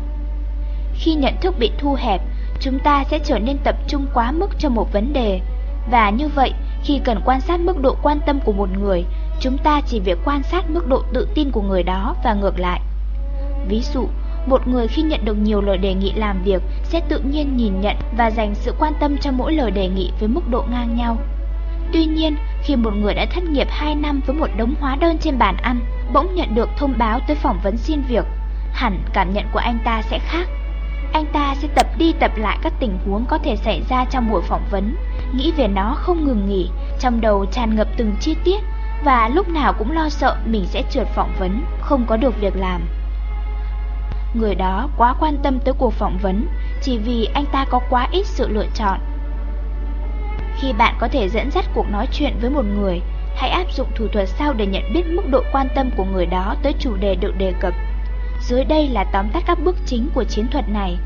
Khi nhận thức bị thu hẹp, chúng ta sẽ trở nên tập trung quá mức cho một vấn đề. Và như vậy, khi cần quan sát mức độ quan tâm của một người, chúng ta chỉ việc quan sát mức độ tự tin của người đó và ngược lại. Ví dụ, một người khi nhận được nhiều lời đề nghị làm việc sẽ tự nhiên nhìn nhận và dành sự quan tâm cho mỗi lời đề nghị với mức độ ngang nhau. Tuy nhiên, khi một người đã thất nghiệp 2 năm với một đống hóa đơn trên bàn ăn, bỗng nhận được thông báo tới phỏng vấn xin việc, hẳn cảm nhận của anh ta sẽ khác. Anh ta sẽ tập đi tập lại các tình huống có thể xảy ra trong buổi phỏng vấn, nghĩ về nó không ngừng nghỉ, trong đầu tràn ngập từng chi tiết và lúc nào cũng lo sợ mình sẽ trượt phỏng vấn, không có được việc làm. Người đó quá quan tâm tới cuộc phỏng vấn chỉ vì anh ta có quá ít sự lựa chọn. Khi bạn có thể dẫn dắt cuộc nói chuyện với một người, hãy áp dụng thủ thuật sau để nhận biết mức độ quan tâm của người đó tới chủ đề được đề cập. Dưới đây là tóm tắt các bước chính của chiến thuật này.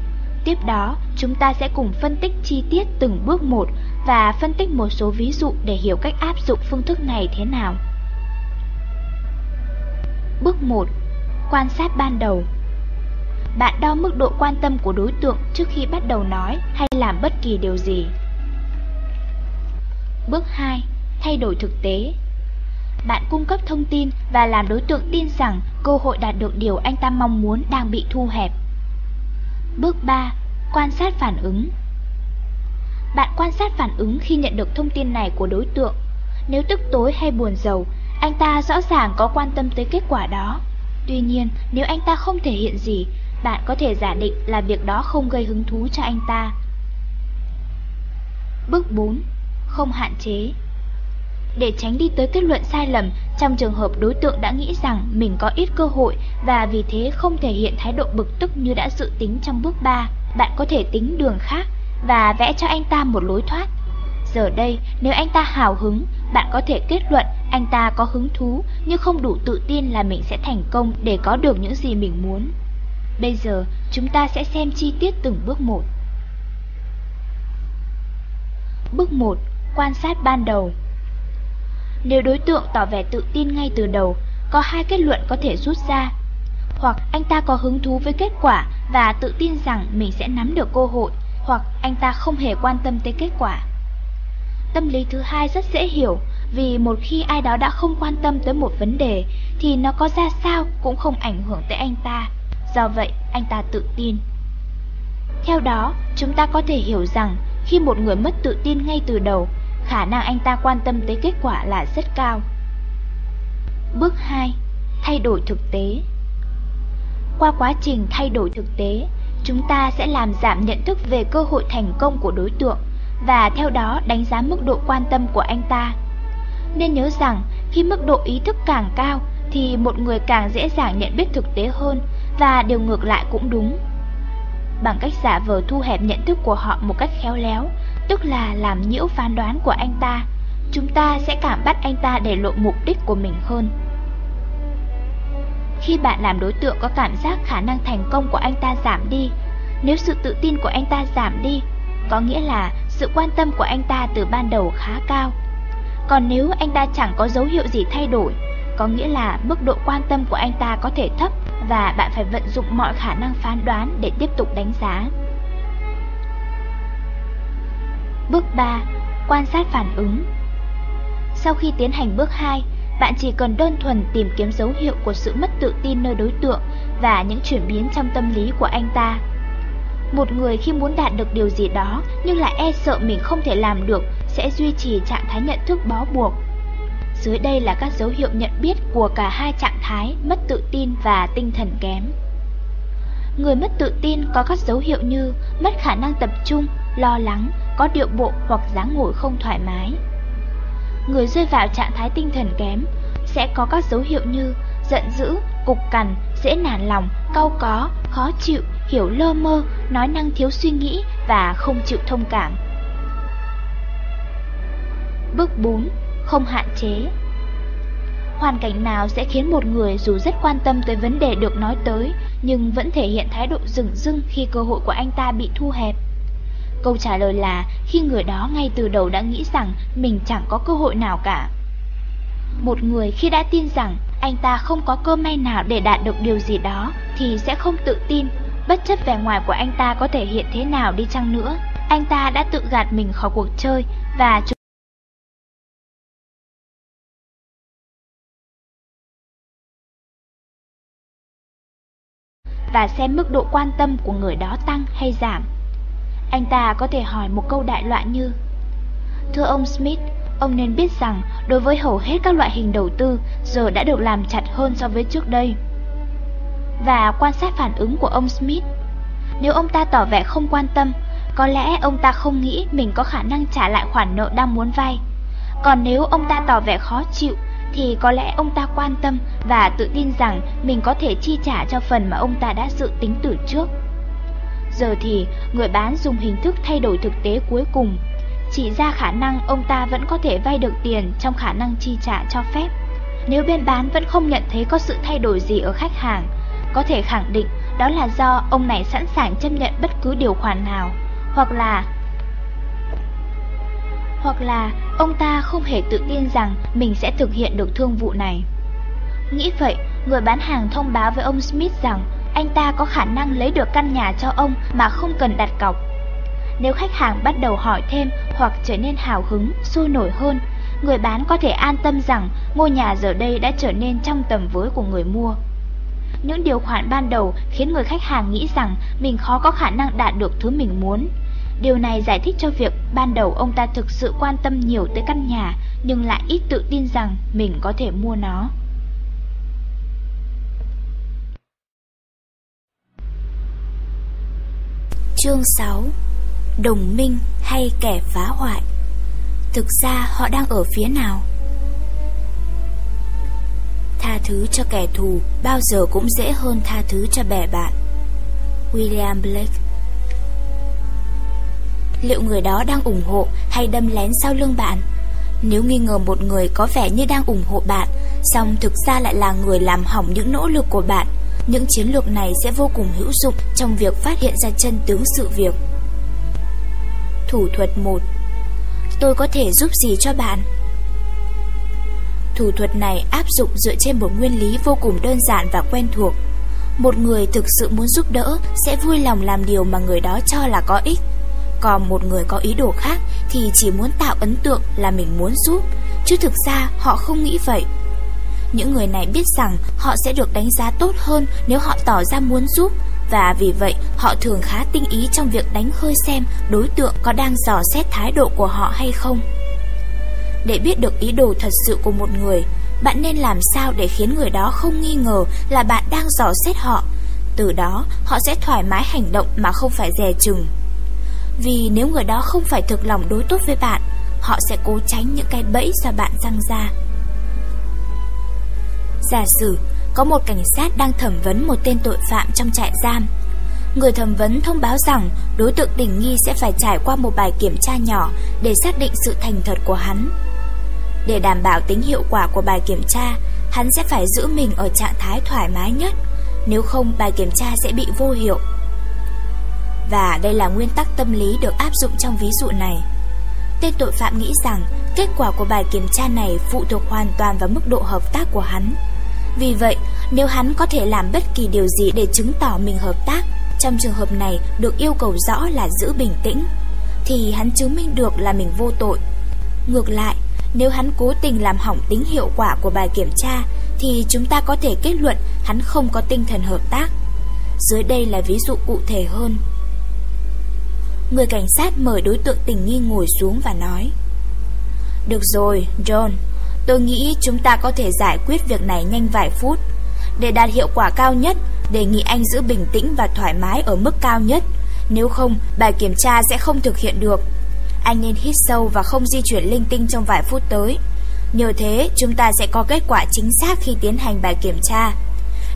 Tiếp đó, chúng ta sẽ cùng phân tích chi tiết từng bước một và phân tích một số ví dụ để hiểu cách áp dụng phương thức này thế nào. Bước 1. Quan sát ban đầu bạn đo mức độ quan tâm của đối tượng trước khi bắt đầu nói hay làm bất kỳ điều gì. Bước 2. Thay đổi thực tế Bạn cung cấp thông tin và làm đối tượng tin rằng cơ hội đạt được điều anh ta mong muốn đang bị thu hẹp. Bước 3. Quan sát phản ứng Bạn quan sát phản ứng khi nhận được thông tin này của đối tượng. Nếu tức tối hay buồn giàu, anh ta rõ ràng có quan tâm tới kết quả đó. Tuy nhiên, nếu anh ta không thể hiện gì, bạn có thể giả định là việc đó không gây hứng thú cho anh ta. Bước 4 không hạn chế. Để tránh đi tới kết luận sai lầm trong trường hợp đối tượng đã nghĩ rằng mình có ít cơ hội và vì thế không thể hiện thái độ bực tức như đã dự tính trong bước 3, bạn có thể tính đường khác và vẽ cho anh ta một lối thoát. Giờ đây, nếu anh ta hào hứng, bạn có thể kết luận anh ta có hứng thú nhưng không đủ tự tin là mình sẽ thành công để có được những gì mình muốn. Bây giờ, chúng ta sẽ xem chi tiết từng bước một. Bước 1 quan sát ban đầu. Nếu đối tượng tỏ vẻ tự tin ngay từ đầu, có hai kết luận có thể rút ra. Hoặc anh ta có hứng thú với kết quả và tự tin rằng mình sẽ nắm được cơ hội, hoặc anh ta không hề quan tâm tới kết quả. Tâm lý thứ hai rất dễ hiểu, vì một khi ai đó đã không quan tâm tới một vấn đề, thì nó có ra sao cũng không ảnh hưởng tới anh ta. Do vậy, anh ta tự tin. Theo đó, chúng ta có thể hiểu rằng khi một người mất tự tin ngay từ đầu, khả năng anh ta quan tâm tới kết quả là rất cao. Bước 2. Thay đổi thực tế Qua quá trình thay đổi thực tế, chúng ta sẽ làm giảm nhận thức về cơ hội thành công của đối tượng và theo đó đánh giá mức độ quan tâm của anh ta. Nên nhớ rằng, khi mức độ ý thức càng cao thì một người càng dễ dàng nhận biết thực tế hơn và điều ngược lại cũng đúng. Bằng cách giả vờ thu hẹp nhận thức của họ một cách khéo léo, tức là làm nhiễu phán đoán của anh ta. Chúng ta sẽ cảm bắt anh ta để lộ mục đích của mình hơn. Khi bạn làm đối tượng có cảm giác khả năng thành công của anh ta giảm đi, nếu sự tự tin của anh ta giảm đi, có nghĩa là sự quan tâm của anh ta từ ban đầu khá cao. Còn nếu anh ta chẳng có dấu hiệu gì thay đổi, có nghĩa là mức độ quan tâm của anh ta có thể thấp và bạn phải vận dụng mọi khả năng phán đoán để tiếp tục đánh giá. Bước 3. Quan sát phản ứng Sau khi tiến hành bước 2, bạn chỉ cần đơn thuần tìm kiếm dấu hiệu của sự mất tự tin nơi đối tượng và những chuyển biến trong tâm lý của anh ta. Một người khi muốn đạt được điều gì đó nhưng lại e sợ mình không thể làm được sẽ duy trì trạng thái nhận thức bó buộc. Dưới đây là các dấu hiệu nhận biết của cả hai trạng thái mất tự tin và tinh thần kém. Người mất tự tin có các dấu hiệu như mất khả năng tập trung, lo lắng, có điệu bộ hoặc dáng ngồi không thoải mái. Người rơi vào trạng thái tinh thần kém sẽ có các dấu hiệu như giận dữ, cục cằn, dễ nản lòng, cau có, khó chịu, hiểu lơ mơ, nói năng thiếu suy nghĩ và không chịu thông cảm. Bước 4. Không hạn chế Hoàn cảnh nào sẽ khiến một người dù rất quan tâm tới vấn đề được nói tới nhưng vẫn thể hiện thái độ rừng rưng khi cơ hội của anh ta bị thu hẹp? Câu trả lời là khi người đó ngay từ đầu đã nghĩ rằng mình chẳng có cơ hội nào cả. Một người khi đã tin rằng anh ta không có cơ may nào để đạt được điều gì đó thì sẽ không tự tin, bất chấp vẻ ngoài của anh ta có thể hiện thế nào đi chăng nữa. Anh ta đã tự gạt mình khỏi cuộc chơi và và xem mức độ quan tâm của người đó tăng hay giảm. Anh ta có thể hỏi một câu đại loại như Thưa ông Smith, ông nên biết rằng đối với hầu hết các loại hình đầu tư giờ đã được làm chặt hơn so với trước đây. Và quan sát phản ứng của ông Smith. Nếu ông ta tỏ vẻ không quan tâm, có lẽ ông ta không nghĩ mình có khả năng trả lại khoản nợ đang muốn vay. Còn nếu ông ta tỏ vẻ khó chịu, thì có lẽ ông ta quan tâm và tự tin rằng mình có thể chi trả cho phần mà ông ta đã dự tính từ trước. Giờ thì người bán dùng hình thức thay đổi thực tế cuối cùng, chỉ ra khả năng ông ta vẫn có thể vay được tiền trong khả năng chi trả cho phép. Nếu bên bán vẫn không nhận thấy có sự thay đổi gì ở khách hàng, có thể khẳng định đó là do ông này sẵn sàng chấp nhận bất cứ điều khoản nào, hoặc là hoặc là ông ta không hề tự tin rằng mình sẽ thực hiện được thương vụ này. Nghĩ vậy, người bán hàng thông báo với ông Smith rằng anh ta có khả năng lấy được căn nhà cho ông mà không cần đặt cọc. Nếu khách hàng bắt đầu hỏi thêm hoặc trở nên hào hứng, sôi nổi hơn, người bán có thể an tâm rằng ngôi nhà giờ đây đã trở nên trong tầm với của người mua. Những điều khoản ban đầu khiến người khách hàng nghĩ rằng mình khó có khả năng đạt được thứ mình muốn. Điều này giải thích cho việc ban đầu ông ta thực sự quan tâm nhiều tới căn nhà, nhưng lại ít tự tin rằng mình có thể mua nó. Chương 6 Đồng minh hay kẻ phá hoại Thực ra họ đang ở phía nào? Tha thứ cho kẻ thù bao giờ cũng dễ hơn tha thứ cho bè bạn William Blake Liệu người đó đang ủng hộ hay đâm lén sau lưng bạn? Nếu nghi ngờ một người có vẻ như đang ủng hộ bạn, song thực ra lại là người làm hỏng những nỗ lực của bạn, những chiến lược này sẽ vô cùng hữu dụng trong việc phát hiện ra chân tướng sự việc. Thủ thuật 1 Tôi có thể giúp gì cho bạn? Thủ thuật này áp dụng dựa trên một nguyên lý vô cùng đơn giản và quen thuộc. Một người thực sự muốn giúp đỡ sẽ vui lòng làm điều mà người đó cho là có ích còn một người có ý đồ khác thì chỉ muốn tạo ấn tượng là mình muốn giúp, chứ thực ra họ không nghĩ vậy. Những người này biết rằng họ sẽ được đánh giá tốt hơn nếu họ tỏ ra muốn giúp, và vì vậy họ thường khá tinh ý trong việc đánh hơi xem đối tượng có đang dò xét thái độ của họ hay không. Để biết được ý đồ thật sự của một người, bạn nên làm sao để khiến người đó không nghi ngờ là bạn đang dò xét họ. Từ đó, họ sẽ thoải mái hành động mà không phải dè chừng. Vì nếu người đó không phải thực lòng đối tốt với bạn Họ sẽ cố tránh những cái bẫy do bạn răng ra Giả sử Có một cảnh sát đang thẩm vấn một tên tội phạm trong trại giam Người thẩm vấn thông báo rằng đối tượng tình nghi sẽ phải trải qua một bài kiểm tra nhỏ để xác định sự thành thật của hắn. Để đảm bảo tính hiệu quả của bài kiểm tra, hắn sẽ phải giữ mình ở trạng thái thoải mái nhất, nếu không bài kiểm tra sẽ bị vô hiệu. Và đây là nguyên tắc tâm lý được áp dụng trong ví dụ này. Tên tội phạm nghĩ rằng kết quả của bài kiểm tra này phụ thuộc hoàn toàn vào mức độ hợp tác của hắn. Vì vậy, nếu hắn có thể làm bất kỳ điều gì để chứng tỏ mình hợp tác, trong trường hợp này được yêu cầu rõ là giữ bình tĩnh, thì hắn chứng minh được là mình vô tội. Ngược lại, nếu hắn cố tình làm hỏng tính hiệu quả của bài kiểm tra, thì chúng ta có thể kết luận hắn không có tinh thần hợp tác. Dưới đây là ví dụ cụ thể hơn. Người cảnh sát mời đối tượng tình nghi ngồi xuống và nói. Được rồi, John. Tôi nghĩ chúng ta có thể giải quyết việc này nhanh vài phút. Để đạt hiệu quả cao nhất Đề nghị anh giữ bình tĩnh và thoải mái ở mức cao nhất. Nếu không, bài kiểm tra sẽ không thực hiện được. Anh nên hít sâu và không di chuyển linh tinh trong vài phút tới. Nhờ thế, chúng ta sẽ có kết quả chính xác khi tiến hành bài kiểm tra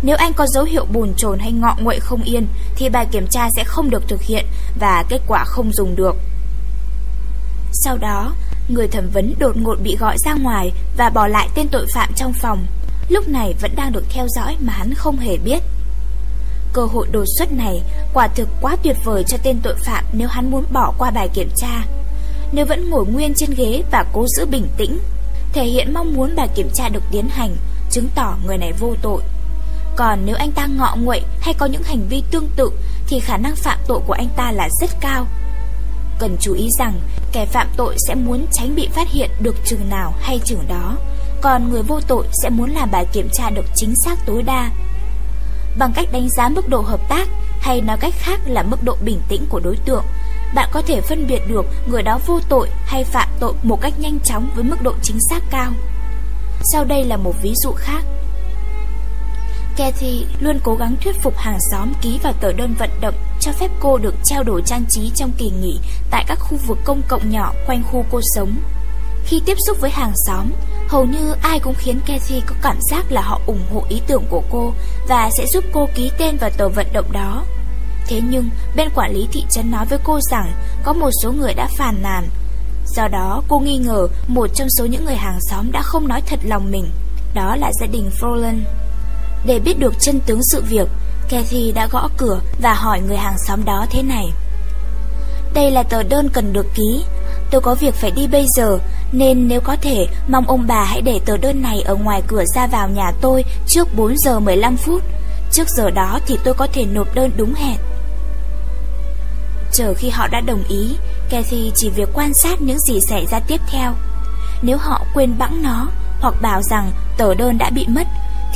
nếu anh có dấu hiệu bùn chồn hay ngọ nguậy không yên thì bài kiểm tra sẽ không được thực hiện và kết quả không dùng được. Sau đó, người thẩm vấn đột ngột bị gọi ra ngoài và bỏ lại tên tội phạm trong phòng. Lúc này vẫn đang được theo dõi mà hắn không hề biết. Cơ hội đột xuất này quả thực quá tuyệt vời cho tên tội phạm nếu hắn muốn bỏ qua bài kiểm tra. Nếu vẫn ngồi nguyên trên ghế và cố giữ bình tĩnh, thể hiện mong muốn bài kiểm tra được tiến hành, chứng tỏ người này vô tội. Còn nếu anh ta ngọ nguậy hay có những hành vi tương tự thì khả năng phạm tội của anh ta là rất cao. Cần chú ý rằng kẻ phạm tội sẽ muốn tránh bị phát hiện được chừng nào hay chừng đó, còn người vô tội sẽ muốn làm bài kiểm tra được chính xác tối đa. Bằng cách đánh giá mức độ hợp tác hay nói cách khác là mức độ bình tĩnh của đối tượng, bạn có thể phân biệt được người đó vô tội hay phạm tội một cách nhanh chóng với mức độ chính xác cao. Sau đây là một ví dụ khác. Kathy luôn cố gắng thuyết phục hàng xóm ký vào tờ đơn vận động cho phép cô được trao đổi trang trí trong kỳ nghỉ tại các khu vực công cộng nhỏ quanh khu cô sống. Khi tiếp xúc với hàng xóm, hầu như ai cũng khiến Kathy có cảm giác là họ ủng hộ ý tưởng của cô và sẽ giúp cô ký tên vào tờ vận động đó. Thế nhưng, bên quản lý thị trấn nói với cô rằng có một số người đã phàn nàn. Do đó, cô nghi ngờ một trong số những người hàng xóm đã không nói thật lòng mình. Đó là gia đình Froland. Để biết được chân tướng sự việc, Kathy đã gõ cửa và hỏi người hàng xóm đó thế này. Đây là tờ đơn cần được ký. Tôi có việc phải đi bây giờ, nên nếu có thể, mong ông bà hãy để tờ đơn này ở ngoài cửa ra vào nhà tôi trước 4 giờ 15 phút. Trước giờ đó thì tôi có thể nộp đơn đúng hẹn. Chờ khi họ đã đồng ý, Kathy chỉ việc quan sát những gì xảy ra tiếp theo. Nếu họ quên bẵng nó, hoặc bảo rằng tờ đơn đã bị mất,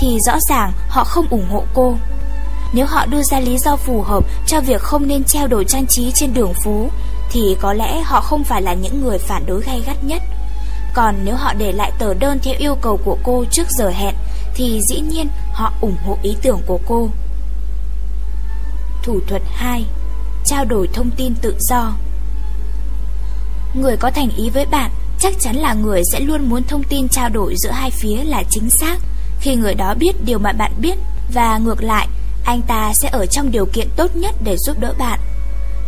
thì rõ ràng họ không ủng hộ cô. Nếu họ đưa ra lý do phù hợp cho việc không nên treo đồ trang trí trên đường phố, thì có lẽ họ không phải là những người phản đối gay gắt nhất. Còn nếu họ để lại tờ đơn theo yêu cầu của cô trước giờ hẹn, thì dĩ nhiên họ ủng hộ ý tưởng của cô. Thủ thuật 2 Trao đổi thông tin tự do Người có thành ý với bạn chắc chắn là người sẽ luôn muốn thông tin trao đổi giữa hai phía là chính xác khi người đó biết điều mà bạn biết và ngược lại, anh ta sẽ ở trong điều kiện tốt nhất để giúp đỡ bạn.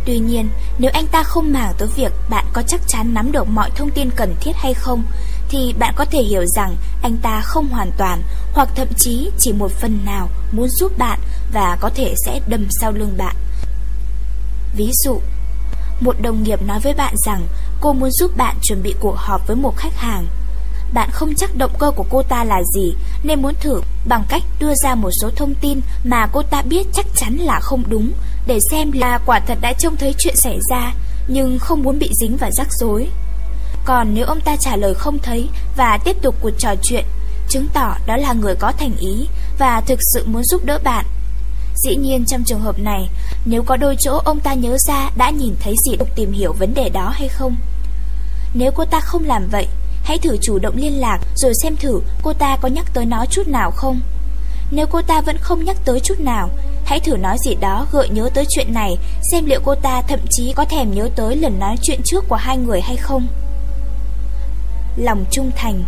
Tuy nhiên, nếu anh ta không màng tới việc bạn có chắc chắn nắm được mọi thông tin cần thiết hay không, thì bạn có thể hiểu rằng anh ta không hoàn toàn hoặc thậm chí chỉ một phần nào muốn giúp bạn và có thể sẽ đâm sau lưng bạn. Ví dụ, một đồng nghiệp nói với bạn rằng cô muốn giúp bạn chuẩn bị cuộc họp với một khách hàng. Bạn không chắc động cơ của cô ta là gì, Nên muốn thử bằng cách đưa ra một số thông tin Mà cô ta biết chắc chắn là không đúng, Để xem là quả thật đã trông thấy chuyện xảy ra, Nhưng không muốn bị dính vào rắc rối. Còn nếu ông ta trả lời không thấy Và tiếp tục cuộc trò chuyện, Chứng tỏ đó là người có thành ý Và thực sự muốn giúp đỡ bạn. Dĩ nhiên trong trường hợp này, Nếu có đôi chỗ ông ta nhớ ra Đã nhìn thấy gì được tìm hiểu vấn đề đó hay không? Nếu cô ta không làm vậy Hãy thử chủ động liên lạc rồi xem thử cô ta có nhắc tới nó chút nào không. Nếu cô ta vẫn không nhắc tới chút nào, hãy thử nói gì đó gợi nhớ tới chuyện này, xem liệu cô ta thậm chí có thèm nhớ tới lần nói chuyện trước của hai người hay không. Lòng trung thành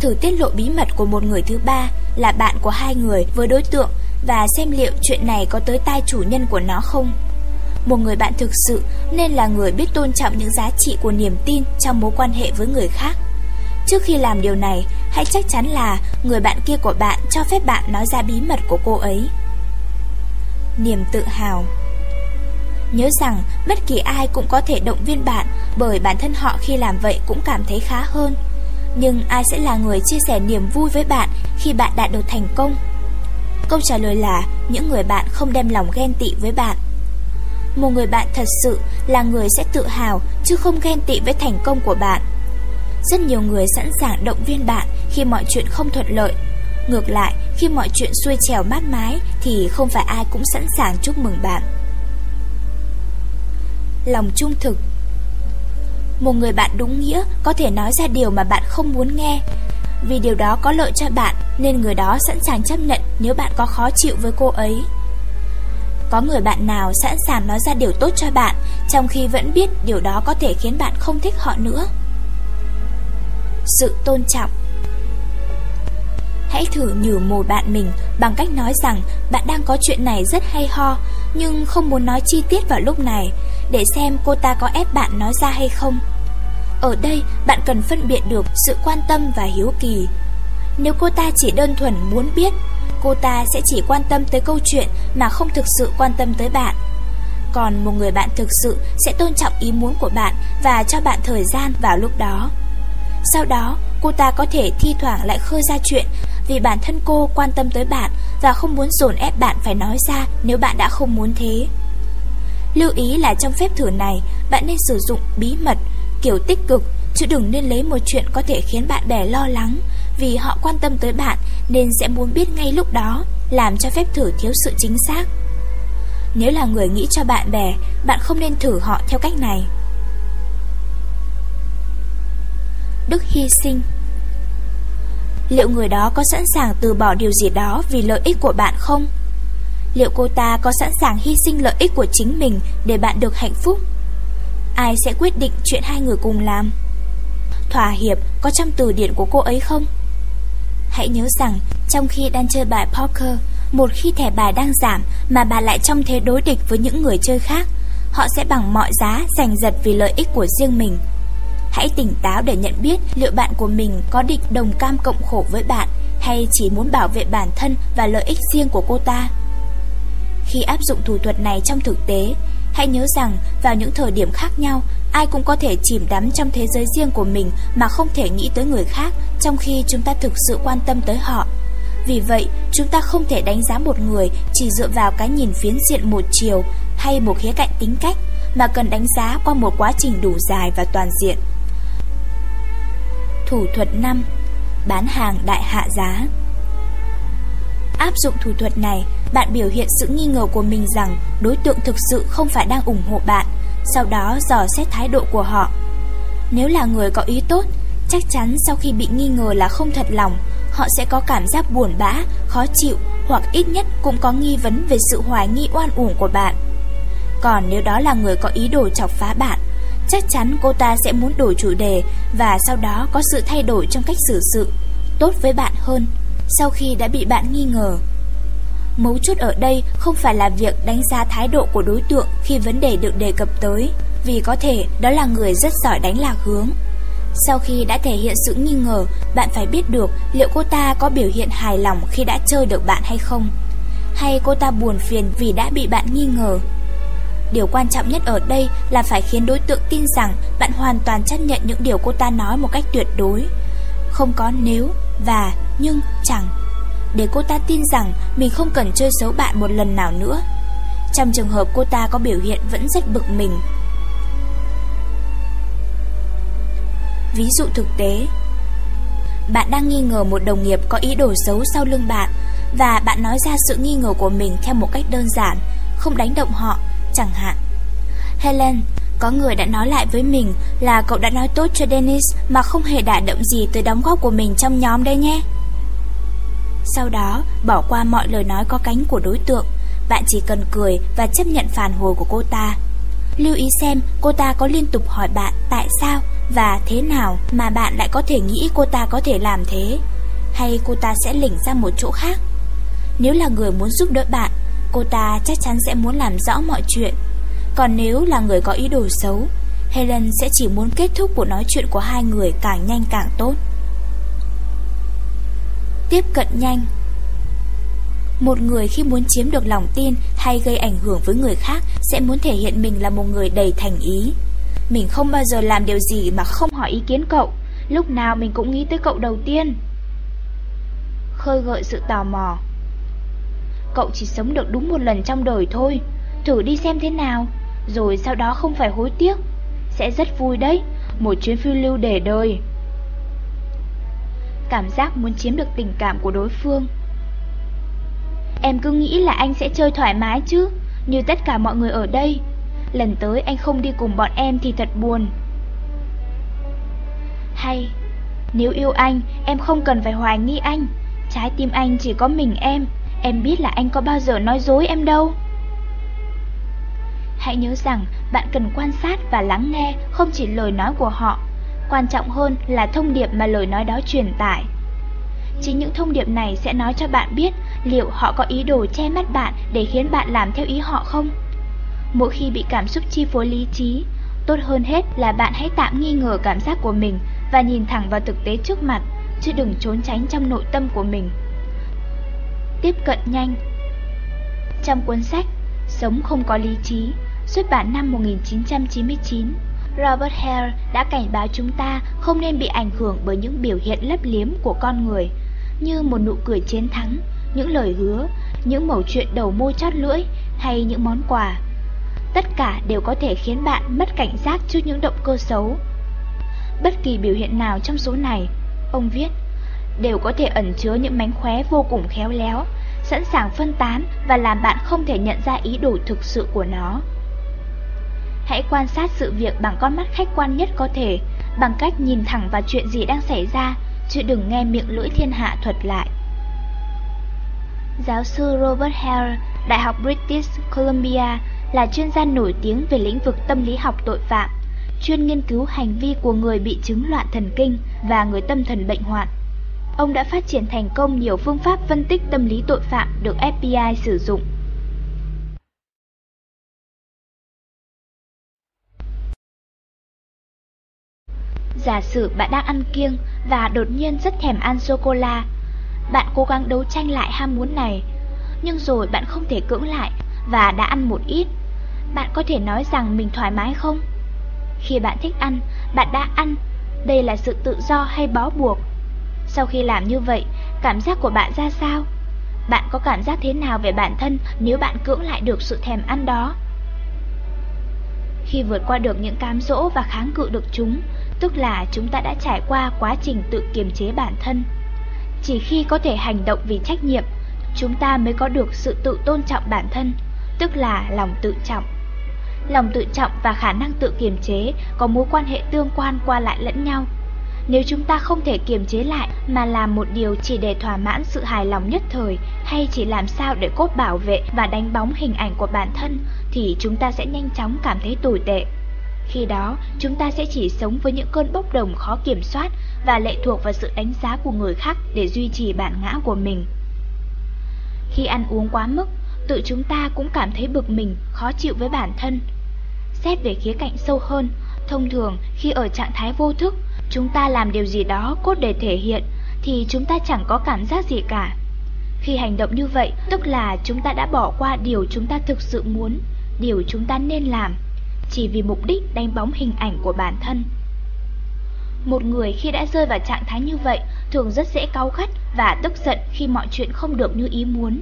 Thử tiết lộ bí mật của một người thứ ba là bạn của hai người với đối tượng và xem liệu chuyện này có tới tai chủ nhân của nó không. Một người bạn thực sự nên là người biết tôn trọng những giá trị của niềm tin trong mối quan hệ với người khác. Trước khi làm điều này, hãy chắc chắn là người bạn kia của bạn cho phép bạn nói ra bí mật của cô ấy. Niềm tự hào Nhớ rằng bất kỳ ai cũng có thể động viên bạn bởi bản thân họ khi làm vậy cũng cảm thấy khá hơn. Nhưng ai sẽ là người chia sẻ niềm vui với bạn khi bạn đạt được thành công? Câu trả lời là những người bạn không đem lòng ghen tị với bạn. Một người bạn thật sự là người sẽ tự hào chứ không ghen tị với thành công của bạn. Rất nhiều người sẵn sàng động viên bạn khi mọi chuyện không thuận lợi. Ngược lại, khi mọi chuyện xuôi trèo mát mái thì không phải ai cũng sẵn sàng chúc mừng bạn. Lòng trung thực Một người bạn đúng nghĩa có thể nói ra điều mà bạn không muốn nghe. Vì điều đó có lợi cho bạn nên người đó sẵn sàng chấp nhận nếu bạn có khó chịu với cô ấy. Có người bạn nào sẵn sàng nói ra điều tốt cho bạn, Trong khi vẫn biết điều đó có thể khiến bạn không thích họ nữa? Sự tôn trọng. Hãy thử nhử mồi bạn mình bằng cách nói rằng bạn đang có chuyện này rất hay ho, Nhưng không muốn nói chi tiết vào lúc này, Để xem cô ta có ép bạn nói ra hay không. Ở đây, bạn cần phân biệt được sự quan tâm và hiếu kỳ. Nếu cô ta chỉ đơn thuần muốn biết cô ta sẽ chỉ quan tâm tới câu chuyện mà không thực sự quan tâm tới bạn. Còn một người bạn thực sự sẽ tôn trọng ý muốn của bạn và cho bạn thời gian vào lúc đó. Sau đó, cô ta có thể thi thoảng lại khơi ra chuyện vì bản thân cô quan tâm tới bạn và không muốn dồn ép bạn phải nói ra nếu bạn đã không muốn thế. Lưu ý là trong phép thử này, bạn nên sử dụng bí mật, kiểu tích cực, chứ đừng nên lấy một chuyện có thể khiến bạn bè lo lắng, vì họ quan tâm tới bạn nên sẽ muốn biết ngay lúc đó, làm cho phép thử thiếu sự chính xác. Nếu là người nghĩ cho bạn bè, bạn không nên thử họ theo cách này. Đức hy sinh Liệu người đó có sẵn sàng từ bỏ điều gì đó vì lợi ích của bạn không? Liệu cô ta có sẵn sàng hy sinh lợi ích của chính mình để bạn được hạnh phúc? Ai sẽ quyết định chuyện hai người cùng làm? Thỏa hiệp có trong từ điển của cô ấy không? Hãy nhớ rằng, trong khi đang chơi bài poker, một khi thẻ bài đang giảm mà bà lại trong thế đối địch với những người chơi khác, họ sẽ bằng mọi giá giành giật vì lợi ích của riêng mình. Hãy tỉnh táo để nhận biết liệu bạn của mình có định đồng cam cộng khổ với bạn hay chỉ muốn bảo vệ bản thân và lợi ích riêng của cô ta. Khi áp dụng thủ thuật này trong thực tế, hãy nhớ rằng vào những thời điểm khác nhau, ai cũng có thể chìm đắm trong thế giới riêng của mình mà không thể nghĩ tới người khác trong khi chúng ta thực sự quan tâm tới họ. Vì vậy, chúng ta không thể đánh giá một người chỉ dựa vào cái nhìn phiến diện một chiều hay một khía cạnh tính cách, mà cần đánh giá qua một quá trình đủ dài và toàn diện. Thủ thuật 5 Bán hàng đại hạ giá Áp dụng thủ thuật này, bạn biểu hiện sự nghi ngờ của mình rằng đối tượng thực sự không phải đang ủng hộ bạn, sau đó dò xét thái độ của họ. Nếu là người có ý tốt, chắc chắn sau khi bị nghi ngờ là không thật lòng, họ sẽ có cảm giác buồn bã, khó chịu hoặc ít nhất cũng có nghi vấn về sự hoài nghi oan uổng của bạn. Còn nếu đó là người có ý đồ chọc phá bạn, chắc chắn cô ta sẽ muốn đổi chủ đề và sau đó có sự thay đổi trong cách xử sự, tốt với bạn hơn, sau khi đã bị bạn nghi ngờ. Mấu chốt ở đây không phải là việc đánh giá thái độ của đối tượng khi vấn đề được đề cập tới, vì có thể đó là người rất giỏi đánh lạc hướng. Sau khi đã thể hiện sự nghi ngờ, bạn phải biết được liệu cô ta có biểu hiện hài lòng khi đã chơi được bạn hay không. Hay cô ta buồn phiền vì đã bị bạn nghi ngờ. Điều quan trọng nhất ở đây là phải khiến đối tượng tin rằng bạn hoàn toàn chấp nhận những điều cô ta nói một cách tuyệt đối. Không có nếu, và, nhưng, chẳng. Để cô ta tin rằng mình không cần chơi xấu bạn một lần nào nữa. Trong trường hợp cô ta có biểu hiện vẫn rất bực mình Ví dụ thực tế. Bạn đang nghi ngờ một đồng nghiệp có ý đồ xấu sau lưng bạn Và bạn nói ra sự nghi ngờ của mình theo một cách đơn giản Không đánh động họ, chẳng hạn. Helen, có người đã nói lại với mình là cậu đã nói tốt cho Dennis Mà không hề đả động gì tới đóng góp của mình trong nhóm đây nhé. Sau đó, bỏ qua mọi lời nói có cánh của đối tượng Bạn chỉ cần cười và chấp nhận phản hồi của cô ta. Lưu ý xem cô ta có liên tục hỏi bạn tại sao và thế nào mà bạn lại có thể nghĩ cô ta có thể làm thế? Hay cô ta sẽ lỉnh ra một chỗ khác? Nếu là người muốn giúp đỡ bạn, Cô ta chắc chắn sẽ muốn làm rõ mọi chuyện. Còn nếu là người có ý đồ xấu, Helen sẽ chỉ muốn kết thúc cuộc nói chuyện của hai người càng nhanh càng tốt. Tiếp cận nhanh. Một người khi muốn chiếm được lòng tin hay gây ảnh hưởng với người khác sẽ muốn thể hiện mình là một người đầy thành ý. Mình không bao giờ làm điều gì mà không hỏi ý kiến cậu, lúc nào mình cũng nghĩ tới cậu đầu tiên. Khơi gợi sự tò mò. Cậu chỉ sống được đúng một lần trong đời thôi, thử đi xem thế nào, rồi sau đó không phải hối tiếc. Sẽ rất vui đấy, một chuyến phiêu lưu để đời. Cảm giác muốn chiếm được tình cảm của đối phương Em cứ nghĩ là anh sẽ chơi thoải mái chứ Như tất cả mọi người ở đây Lần tới anh không đi cùng bọn em thì thật buồn. Hay, Nếu yêu anh, Em không cần phải hoài nghi anh. Trái tim anh chỉ có mình em. Em biết là anh có bao giờ nói dối em đâu. Hãy nhớ rằng bạn cần quan sát và lắng nghe, không chỉ lời nói của họ. Quan trọng hơn là thông điệp mà lời nói đó truyền tải. Chính những thông điệp này sẽ nói cho bạn biết liệu họ có ý đồ che mắt bạn để khiến bạn làm theo ý họ không? Mỗi khi bị cảm xúc chi phối lý trí, tốt hơn hết là bạn hãy tạm nghi ngờ cảm giác của mình và nhìn thẳng vào thực tế trước mặt, chứ đừng trốn tránh trong nội tâm của mình. Tiếp cận nhanh Trong cuốn sách Sống không có lý trí, xuất bản năm 1999, Robert Hare đã cảnh báo chúng ta không nên bị ảnh hưởng bởi những biểu hiện lấp liếm của con người, như một nụ cười chiến thắng, những lời hứa, những mẩu chuyện đầu môi chót lưỡi hay những món quà. Tất cả đều có thể khiến bạn mất cảnh giác trước những động cơ xấu. Bất kỳ biểu hiện nào trong số này, ông viết, đều có thể ẩn chứa những mánh khóe vô cùng khéo léo, sẵn sàng phân tán và làm bạn không thể nhận ra ý đồ thực sự của nó. Hãy quan sát sự việc bằng con mắt khách quan nhất có thể, bằng cách nhìn thẳng vào chuyện gì đang xảy ra, chứ đừng nghe miệng lưỡi thiên hạ thuật lại. Giáo sư Robert Hare, Đại học British Columbia, là chuyên gia nổi tiếng về lĩnh vực tâm lý học tội phạm, chuyên nghiên cứu hành vi của người bị chứng loạn thần kinh và người tâm thần bệnh hoạn. Ông đã phát triển thành công nhiều phương pháp phân tích tâm lý tội phạm được FBI sử dụng. Giả sử bạn đang ăn kiêng và đột nhiên rất thèm ăn sô-cô-la. Bạn cố gắng đấu tranh lại ham muốn này, nhưng rồi bạn không thể cưỡng lại và đã ăn một ít. Bạn có thể nói rằng mình thoải mái không? Khi bạn thích ăn, bạn đã ăn. Đây là sự tự do hay bó buộc? Sau khi làm như vậy, cảm giác của bạn ra sao? Bạn có cảm giác thế nào về bản thân nếu bạn cưỡng lại được sự thèm ăn đó? Khi vượt qua được những cám dỗ và kháng cự được chúng, tức là chúng ta đã trải qua quá trình tự kiềm chế bản thân. Chỉ khi có thể hành động vì trách nhiệm, chúng ta mới có được sự tự tôn trọng bản thân, tức là lòng tự trọng. Lòng tự trọng và khả năng tự kiềm chế có mối quan hệ tương quan qua lại lẫn nhau. Nếu chúng ta không thể kiềm chế lại mà làm một điều chỉ để thỏa mãn sự hài lòng nhất thời hay chỉ làm sao để cốt bảo vệ và đánh bóng hình ảnh của bản thân thì chúng ta sẽ nhanh chóng cảm thấy tồi tệ. Khi đó, chúng ta sẽ chỉ sống với những cơn bốc đồng khó kiểm soát và lệ thuộc vào sự đánh giá của người khác để duy trì bản ngã của mình. Khi ăn uống quá mức, tự chúng ta cũng cảm thấy bực mình, khó chịu với bản thân. Xét về khía cạnh sâu hơn, thông thường khi ở trạng thái vô thức, chúng ta làm điều gì đó cốt để thể hiện thì chúng ta chẳng có cảm giác gì cả. Khi hành động như vậy, tức là chúng ta đã bỏ qua điều chúng ta thực sự muốn, điều chúng ta nên làm chỉ vì mục đích đánh bóng hình ảnh của bản thân. Một người khi đã rơi vào trạng thái như vậy thường rất dễ cáu gắt và tức giận khi mọi chuyện không được như ý muốn.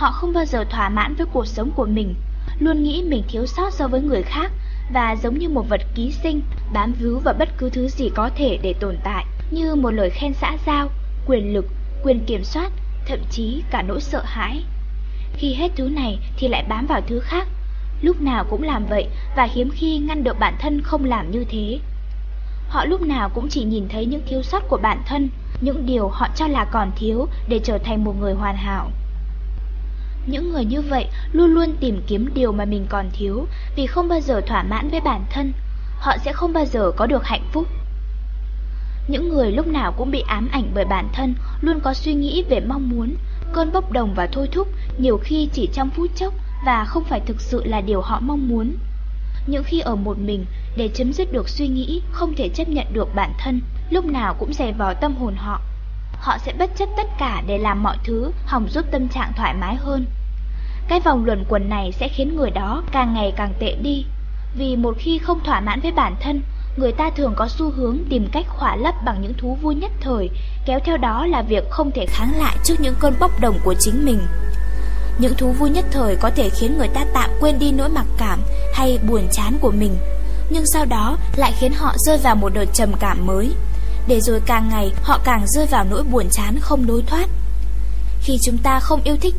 Họ không bao giờ thỏa mãn với cuộc sống của mình, luôn nghĩ mình thiếu sót so với người khác và giống như một vật ký sinh bám víu vào bất cứ thứ gì có thể để tồn tại, như một lời khen xã giao, quyền lực, quyền kiểm soát, thậm chí cả nỗi sợ hãi. Khi hết thứ này thì lại bám vào thứ khác lúc nào cũng làm vậy và hiếm khi ngăn được bản thân không làm như thế. Họ lúc nào cũng chỉ nhìn thấy những thiếu sót của bản thân, những điều họ cho là còn thiếu để trở thành một người hoàn hảo. Những người như vậy luôn luôn tìm kiếm điều mà mình còn thiếu vì không bao giờ thỏa mãn với bản thân, họ sẽ không bao giờ có được hạnh phúc. Những người lúc nào cũng bị ám ảnh bởi bản thân luôn có suy nghĩ về mong muốn, cơn bốc đồng và thôi thúc nhiều khi chỉ trong phút chốc và không phải thực sự là điều họ mong muốn. Những khi ở một mình, để chấm dứt được suy nghĩ không thể chấp nhận được bản thân, lúc nào cũng dè vò tâm hồn họ. Họ sẽ bất chấp tất cả để làm mọi thứ hòng giúp tâm trạng thoải mái hơn. Cái vòng luẩn quẩn này sẽ khiến người đó càng ngày càng tệ đi, vì một khi không thỏa mãn với bản thân, người ta thường có xu hướng tìm cách khỏa lấp bằng những thú vui nhất thời, kéo theo đó là việc không thể kháng lại trước những cơn bốc đồng của chính mình. Những thú vui nhất thời có thể khiến người ta tạm quên đi nỗi mặc cảm hay buồn chán của mình, nhưng sau đó lại khiến họ rơi vào một đợt trầm cảm mới, để rồi càng ngày, họ càng rơi vào nỗi buồn chán không lối thoát. Khi chúng ta không yêu thích chính